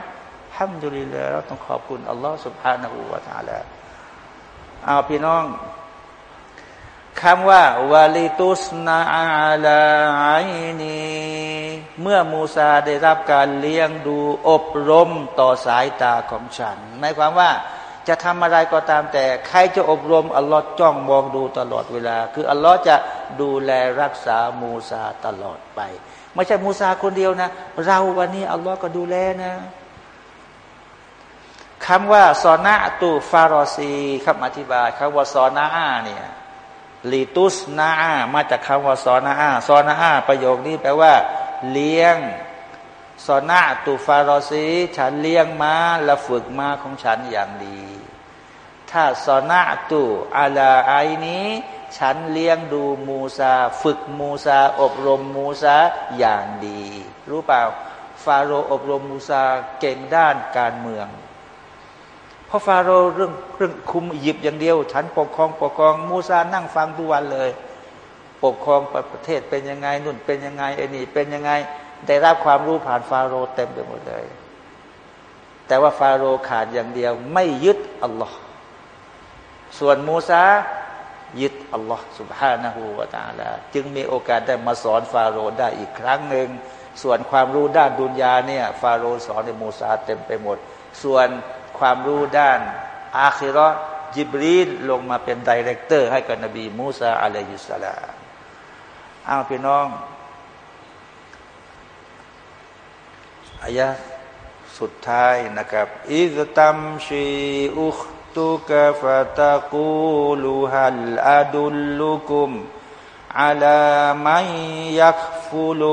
ห้ามดุลิลเราต้องขอบคุณอัลลอฮ์สุบฮานาอูวาตาแล้วเอาพี่น้อง คำว่าวาลิตุสนาอาลาไอนีเมื่อมูซาได้รับการเลี้ยงดูอบรมต่อสายตาของฉันหมายความว่าจะทำอะไรก็ตามแต่ ใครจะอบรมอัลลอฮ์จ้องมองดูตลอดเวลา คืออัลลอฮ์จะดูแลรักษามูซาตลอดไป ไม่ใช่มูซาคนเดียวนะ เราวันนี้อัลลอฮ์ก็ดูแลนะคำว่าซอนาตูฟารอซีคำอธิบายคำว่าซอนาอาเนี่ย ลีตุสนาอามาจากคำว่าซอนาอาซอนาอาประโยคนี้แปลว่า เลี้ยงซอนาตูฟารอซีฉันเลี้ยงม้าและฝึกม้าของฉันอย่างดี ถ้าซอนาตูอาลาไอนี้ ฉันเลี้ยงดูมูซา ฝึกมูซา อบรมมูซาอย่างดี รู้เปล่า ฟาโรอบรมมูซาเก่งด้านการเมือง เพราะฟาโรห์เรื่องเรื่องคุมอียิปต์อย่างเดียว ฉันปกครองปกครองมูซานั่งฟังทุกวันเลย ปกครองประเทศเป็นยังไงนุ่นเป็นยังไงไอ้นี่เป็นยังไงได้รับความรู้ผ่านฟาโรห์เต็มไปหมดเลย แต่ว่าฟาโรห์ขาดอย่างเดียว ไม่ยึดอัลลอฮ์ส่วนมูซายึดอัลลอฮ์สุบฮานะฮูวาตาลาจึงมีโอกาสได้มาสอนฟาโรห์ได้อีกครั้งหนึ่งส่วนความรู้ด้านดุนยาเนี่ยฟาโรห์สอนในมูซาเต็มไปหมด ส่วน ความรู้ด้าน อาคิรอจิบรีนลงมาเป็นดีเรคเตอร์ ให้กับนบีมูซาอะลัยฮิสสลามอ้าวพี่น้องอายะสุดท้ายนะครับ อิซตัมชีอุคตุกฟะตะกูลูฮัลอาดุลลุกุมอาลามัยยักฟุลุ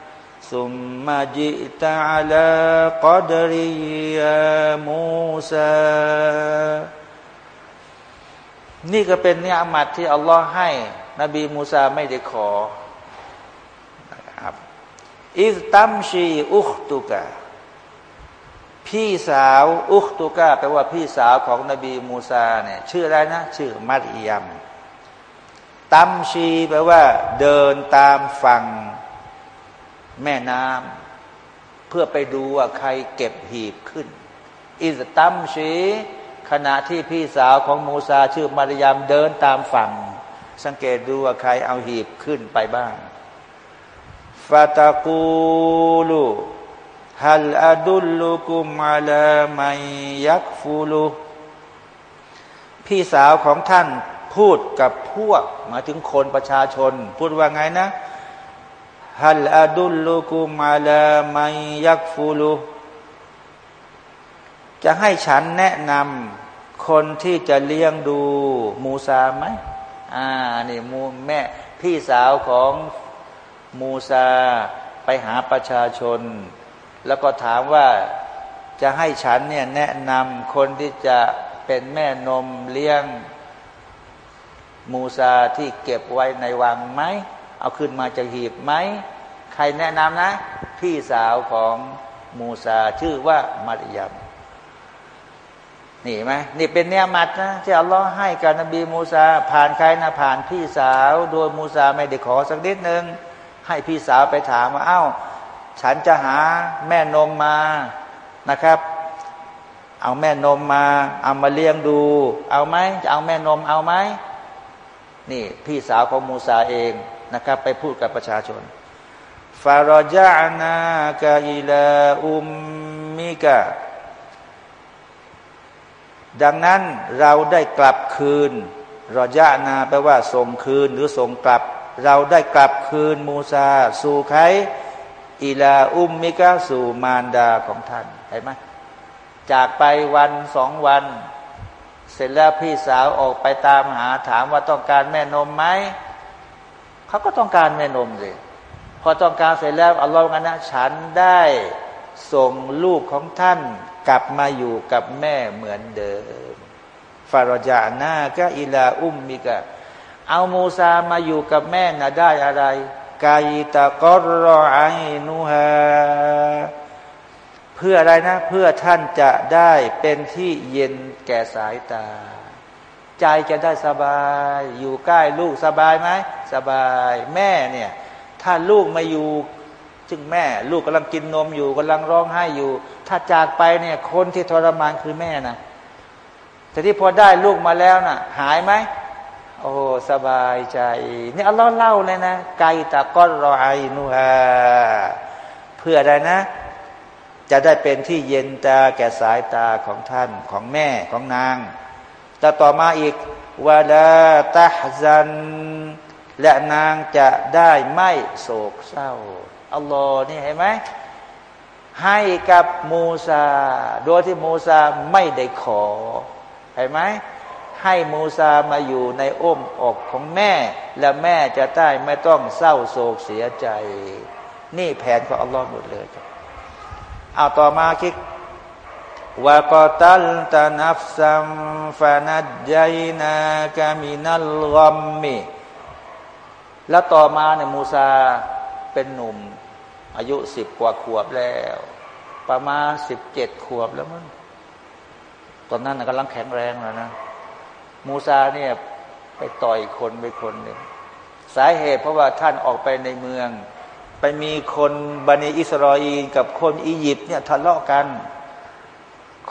ซุมมาจิตาลากอดริยามูซานี่ก็เป็นเนิยามัดที่อัลลอฮ์ให้ นบีมูซาไม่ได้ขอนะครับอิสตัมชีอุคตุกะพี่สาวอุคตุกะแปลว่าพี่สาวของนบีมูซาเนี่ยชื่ออะไรนะ ชื่อมัดอิยมตัมชีแปลว่า เดินตามฝั่ง แม่น้ำเพื่อไปดูว่าใครเก็บหีบขึ้น อิสตัมชีขณะที่พี่สาวของมูซาชื่อมารยามเดินตามฝั่ง สังเกตดูว่าใครเอาหีบขึ้นไปบ้างฟาตากูลูฮัลอาดุลลุกุมาลามัยยักฟูลูพี่สาวของท่านพูดกับพวกมาถึงคนประชาชน พูดว่าไงนะ ฮัลอาดุลลุกุมาลามัยยักฟูลุจะให้ฉันแนะนำคนที่จะเลี้ยงดูมูซาไหมอ่านี่มูแม่พี่สาวของมูซาไปหาประชาชน แล้วก็ถามว่าจะให้ฉันเนี่ยแนะนำคนที่จะเป็นแม่นมเลี้ยงมูซาที่เก็บไว้ในวังไหม เอาขึ้นมาจากหีบไหม ใครแนะนำนะ พี่สาวของมูซาชื่อว่ามัรยมนี่ไหมนี่เป็นเนื้อมัดนะที่อัลลอฮ์ให้กับนบีมูซาผ่านใครนะผ่านพี่สาว โดยมูซาไม่ได้ขอสักนิดหนึ่งให้พี่สาวไปถามว่าเอา้า ฉันจะหาแม่นมมานะครับ เอาแม่นมมา เอามาเลี้ยงดู เอาไหมจะเอาแม่นมเอาไหมนี่พี่สาวของมูซาเอง นะครับ ไปพูดกับประชาชนฟารจานากาอิลาอุมมิกะดังนั้นเราได้กลับคืนรอจานาแปลว่าส่งคืนหรือส่งกลับ เราได้กลับคืนมูซา สู่ใครอิลาอุมมิกะสู่มารดาของท่านเห็นไหมจากไปวันสองวัน เสร็จแล้วพี่สาวออกไปตามหาถามว่าต้องการแม่นมไหม เขาก็ต้องการแม่นมสิพอต้องการเสร็จแล้วอัลลอฮฺกันนะฉันได้ส่งลูกของท่านกลับมาอยู่กับแม่เหมือนเดิมฟารจานาก็อิลาอุมมิกะเอามูซามาอยู่กับแม่น่ะได้อะไรกายตะกรอไอนูฮาเพื่ออะไรนะ เพื่อท่านจะได้เป็นที่เย็นแก่สายตา ใจจะได้สบาย อยู่ใกล้ลูกสบายไหมสบายแม่เนี่ย ถ้าลูกมาอยู่จึงแม่ลูกกำลังกินนมอยู่กำลังร้องไห้อยู่ ถ้าจากไปเนี่ยคนที่ทรมานคือแม่นะแต่ที่พอได้ลูกมาแล้วนะ่ะ หายไหมโอ้สบายใจนี่อัลลอฮ์เล่าเลยนะไกตะก้อนรอไอนูฮาเพื่ออะไรนะ จะได้เป็นที่เย็นตาแก่สายตาของท่านของแม่ของนาง แต่ต่อมาอีกวาลาตาฮซัน และนางจะได้ไม่โศกเศร้าอัลลอฮ์นี่เห็นไหมให้กับมูซา โดยที่มูซาไม่ได้ขอ เห็นไหมให้มูซามาอยู่ในอ้อมอกของแม่ และแม่จะได้ไม่ต้องเศร้าโศกเสียใจ นี่แผนของอัลลอฮ์หมดเลยเอาต่อมาคิด ว่ากตัลตานัฟซัมฟานัดใจนากามินัลกอมมีแล้วต่อมาเนี่ยมูซาเป็นหนุ่ม อายุสิบกว่าขวบแล้ว ประมาณสิบเจ็ดขวบแล้วมั้งตอนนั้นกำลังแข็งแรงแล้วนะ มูซาเนี่ยไปต่อยคนไปคนหนึ่งสาเหตุเพราะว่าท่านออกไปในเมือง ไปมีคนบันิอิสราเอลกับคนอียิปต์เนี่ยทะเลาะกัน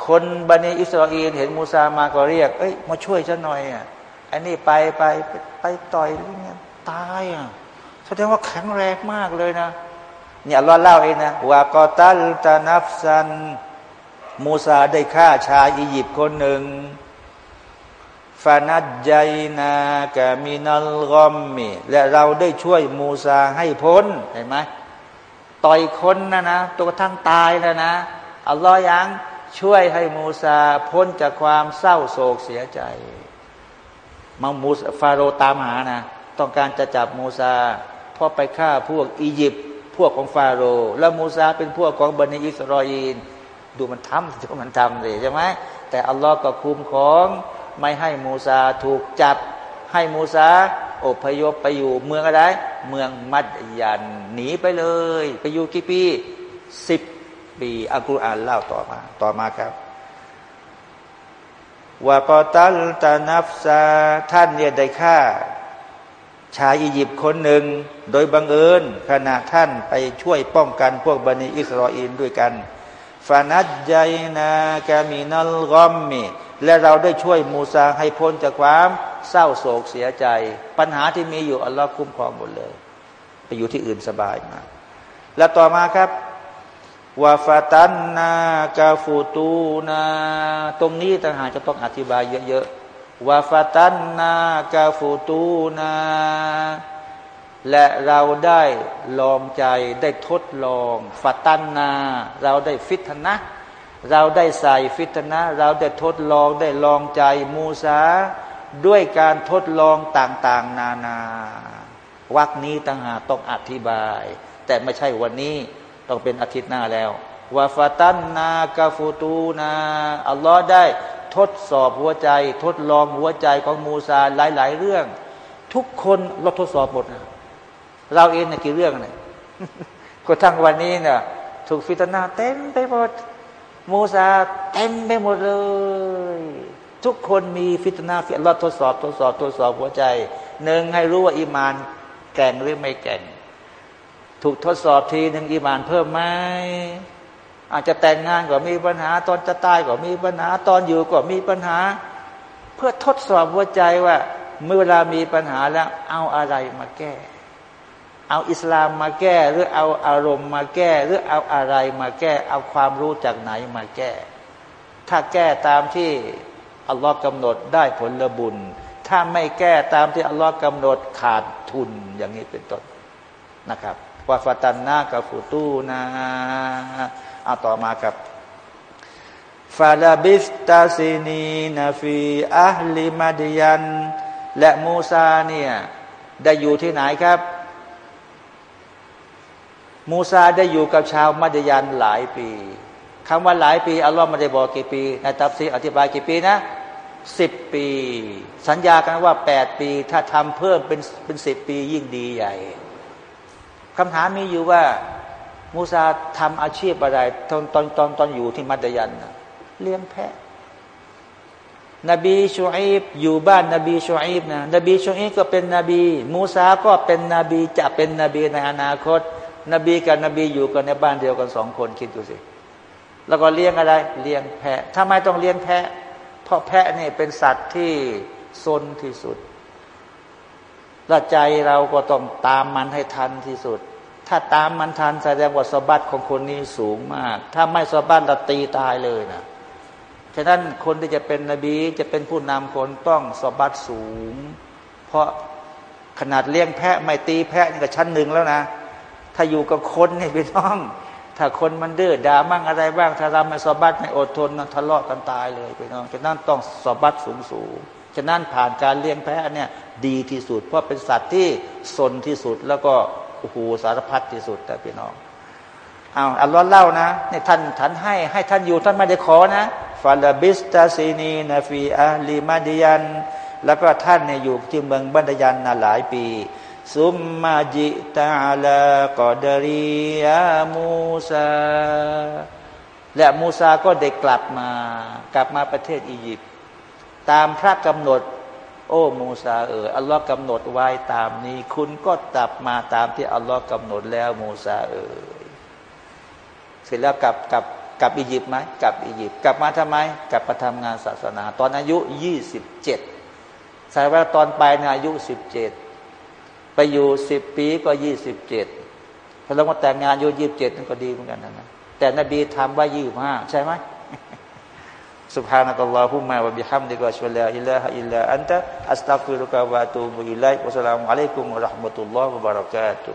คนบันิอิสราเอลเห็นมูซามาก็เรียก เอ้ยมาช่วยฉันหน่อยอะอันนี้ไปไปไปต่อยเนี่ยตายอะแสดงว่าแข็งแรงมากเลยนะเนี่ยเราเล่าเองนะว่ากอตัลตานัฟซัน มูซาได้ฆ่าชายอียิปต์คนหนึ่งฟานัดใจนากามินัลกอมมีและเราได้ช่วยมูซาให้พ้นเห็นไหมต่อยคนนะนะตัวทั้งตายแล้วนะอัลลอฮ์ยัง ช่วยให้มูซาพ้นจากความเศร้าโศกเสียใจมามูซฟาโรตามหานะ ต้องการจะจับมูซาเพราะไปฆ่าพวกอียิปต์พวกของฟาโรแล้วมูซาเป็นพวกของบันิอิสรอยีนดูมันทำดูมันทำเลยใช่ไหมแต่อัลลอฮ์ก็คุมของไม่ให้มูซาถูกจับ ให้มูซาอพยพไปอยู่เมืองอะไร เมืองมัดยันหนีไปเลย ไปอยู่กี่ปีสิบ ปีอัลกุรอานเล่าต่อมา ต่อมาครับว่ากอตัลตานัฟซาท่านเนี่ยได้ฆ่า ชายอียิปต์คนหนึ่ง โดยบังเอิญขณะท่านไปช่วยป้องกันพวกบันิอิสราเอลด้วยกันฟานัดใจนากามินัลกอมมีและเราได้ช่วยมูซาให้พ้นจากความเศร้าโศกเสียใจ ปัญหาที่มีอยู่อัลลอฮ์คุ้มครองหมดเลย ไปอยู่ที่อื่นสบายมากแล้วต่อมาครับ วาฟาตันนากาฟูตูนาตรงนี้ต่างหากจะต้องอธิบายเยอะๆวาฟาตันนากาฟูตูนาและเราได้ลองใจได้ทดลองฟาตันนา เราได้ฟิตนะ เราได้ใส่ฟิตนะ เราได้ทดลองได้ลองใจมูซาด้วยการทดลองต่างๆ นานา วักนี้ต่างหากต้องอธิบาย แต่ไม่ใช่วันนี้ ต้องเป็นอาทิตย์หน้าแล้วوفتناك فتوناอัลลอฮ์ได้ทดสอบหัวใจ ทดลองหัวใจของมูซาหลาย ๆ เรื่อง ทุกคนเราทดสอบหมดนะเราเองนี่ยกี่เรื่องเนี่ยก็ทั้งวันนี้เนี่ยถูกฟิตนาเต็มไปหมดมูซาเต็มไปหมดเลย ทุกคนมีฟิตนาฟิอัลลอฮ์ทดสอบ ทดสอบ ทดสอบหัวใจหนึ่งให้รู้ว่าอีมานแกร่งหรือไม่แกร่ง ถูกทดสอบทีหนึ่งอีมานเพิ่มไหมอาจจะแต่งงานก็มีปัญหา ตอนจะตายก็มีปัญหา ตอนอยู่ก็มีปัญหา เพื่อทดสอบหัวใจว่า เมื่อเวลามีปัญหาแล้วเอาอะไรมาแก้ เอาอิสลามมาแก้ หรือเอาอารมณ์มาแก้ หรือเอาอะไรมาแก้ เอาความรู้จากไหนมาแก้ ถ้าแก้ตามที่อัลลอฮ์กำหนดได้ผลบุญ ถ้าไม่แก้ตามที่อัลลอฮ์กำหนดขาดทุนอย่างนี้เป็นต้นนะครับ وفتناك فتوناเอาต่อมาครับفلبثت سنين في أهل مدين และมูซาเนี่ยได้อยู่ที่ไหนครับ มูซาได้อยู่กับชาวมัดยันหลายปีคำว่าหลายปีอัลลอฮ์ไม่ได้บอกกี่ปีในตัฟซีรอธิบายกี่ปีนะสิบปี สัญญากันว่าแปดปี ถ้าทำเพิ่มเป็นเป็นสิบปียิ่งดีใหญ่ คำถามมีอยู่ว่ามูซาทำอาชีพอะไร ตอนตอนตอนตอนอยู่ที่มัดยันนะเลี้ยงแพะ นบีชูอิบอยู่บ้านนบีชูอิบนะนบีชูอิบก็เป็นนบี มูซาก็เป็นนบีจะเป็นนบีในอนาคต นบีกับนบีอยู่กันในบ้านเดียวกันสองคนคิดดูสิ แล้วก็เลี้ยงอะไร เลี้ยงแพะทำไมต้องเลี้ยงแพะ เพราะแพะนี่เป็นสัตว์ที่ซนที่สุด และใจเราก็ต้องตามมันให้ทันที่สุด ถ้าตามมันทันแสดงว่าสบัตของคนนี้สูงมาก ถ้าไม่สบัติเราตีตายเลยนะฉะนั้นคนที่จะเป็นนบีจะเป็นผู้นำคนต้องสบัตสูง เพราะขนาดเลี้ยงแพะไม่ตีแพะนี่ก็ชั้นหนึ่งแล้วนะ ถ้าอยู่กับคนนี่พี่น้อง ถ้าคนมันดื้อด่ามั่งอะไรบ้าง ถ้าเราไม่صبرไม่อดทนทะเลาะกันตายเลยพี่น้องฉะนั้นต้องصبرสูงสูง ฉะนั้นผ่านการเลี้ยงแพะเนี่ยดีที่สุด เพราะเป็นสัตว์ที่ซนที่สุดแล้วก็โอ้โหสารพัดที่สุดแต่พี่น้องเอาอัลลอฮ์เล่านะเนี่ยท่านท่านให้ให้ท่านอยู่ท่านไม่ได้ขอนะفلبثت سنين في أهل مدين แล้วก็ท่านเนี่ยอยู่ที่เมืองมัดยันนาหลายปี ซุมมาจิตาลากอดรียามูซาและมูซาก็ได้กลับมากลับมาประเทศอียิปต์ ตามพระกำหนด โอ้มูซาเอออัลลอฮ์กำหนดไว้ตามนี้ คุณก็กลับมาตามที่อัลลอฮ์กำหนดแล้วมูซาเออเสร็จแล้วกลับกลับกลับอียิปต์ไหมกลับอียิปต์กลับมาทำไม กลับมาทำงานศาสนา ตอนอายุยี่สิบเจ็ดใส่ว่าตอนไปในอายุสิบเจ็ดไปอยู่สิบปีก็ยี่สิบเจ็ดพอเรามาแต่งงานอายุยี่สิบเจ็ดนั่นก็ดีเหมือนกันนะแต่นบีทำว่ายี่ห้าใช่ไหม سبحانك اللهم وبحمدك واشهد لا اله الا انت استغفرك واتوب اليك والسلام عليكم ورحمه الله وبركاته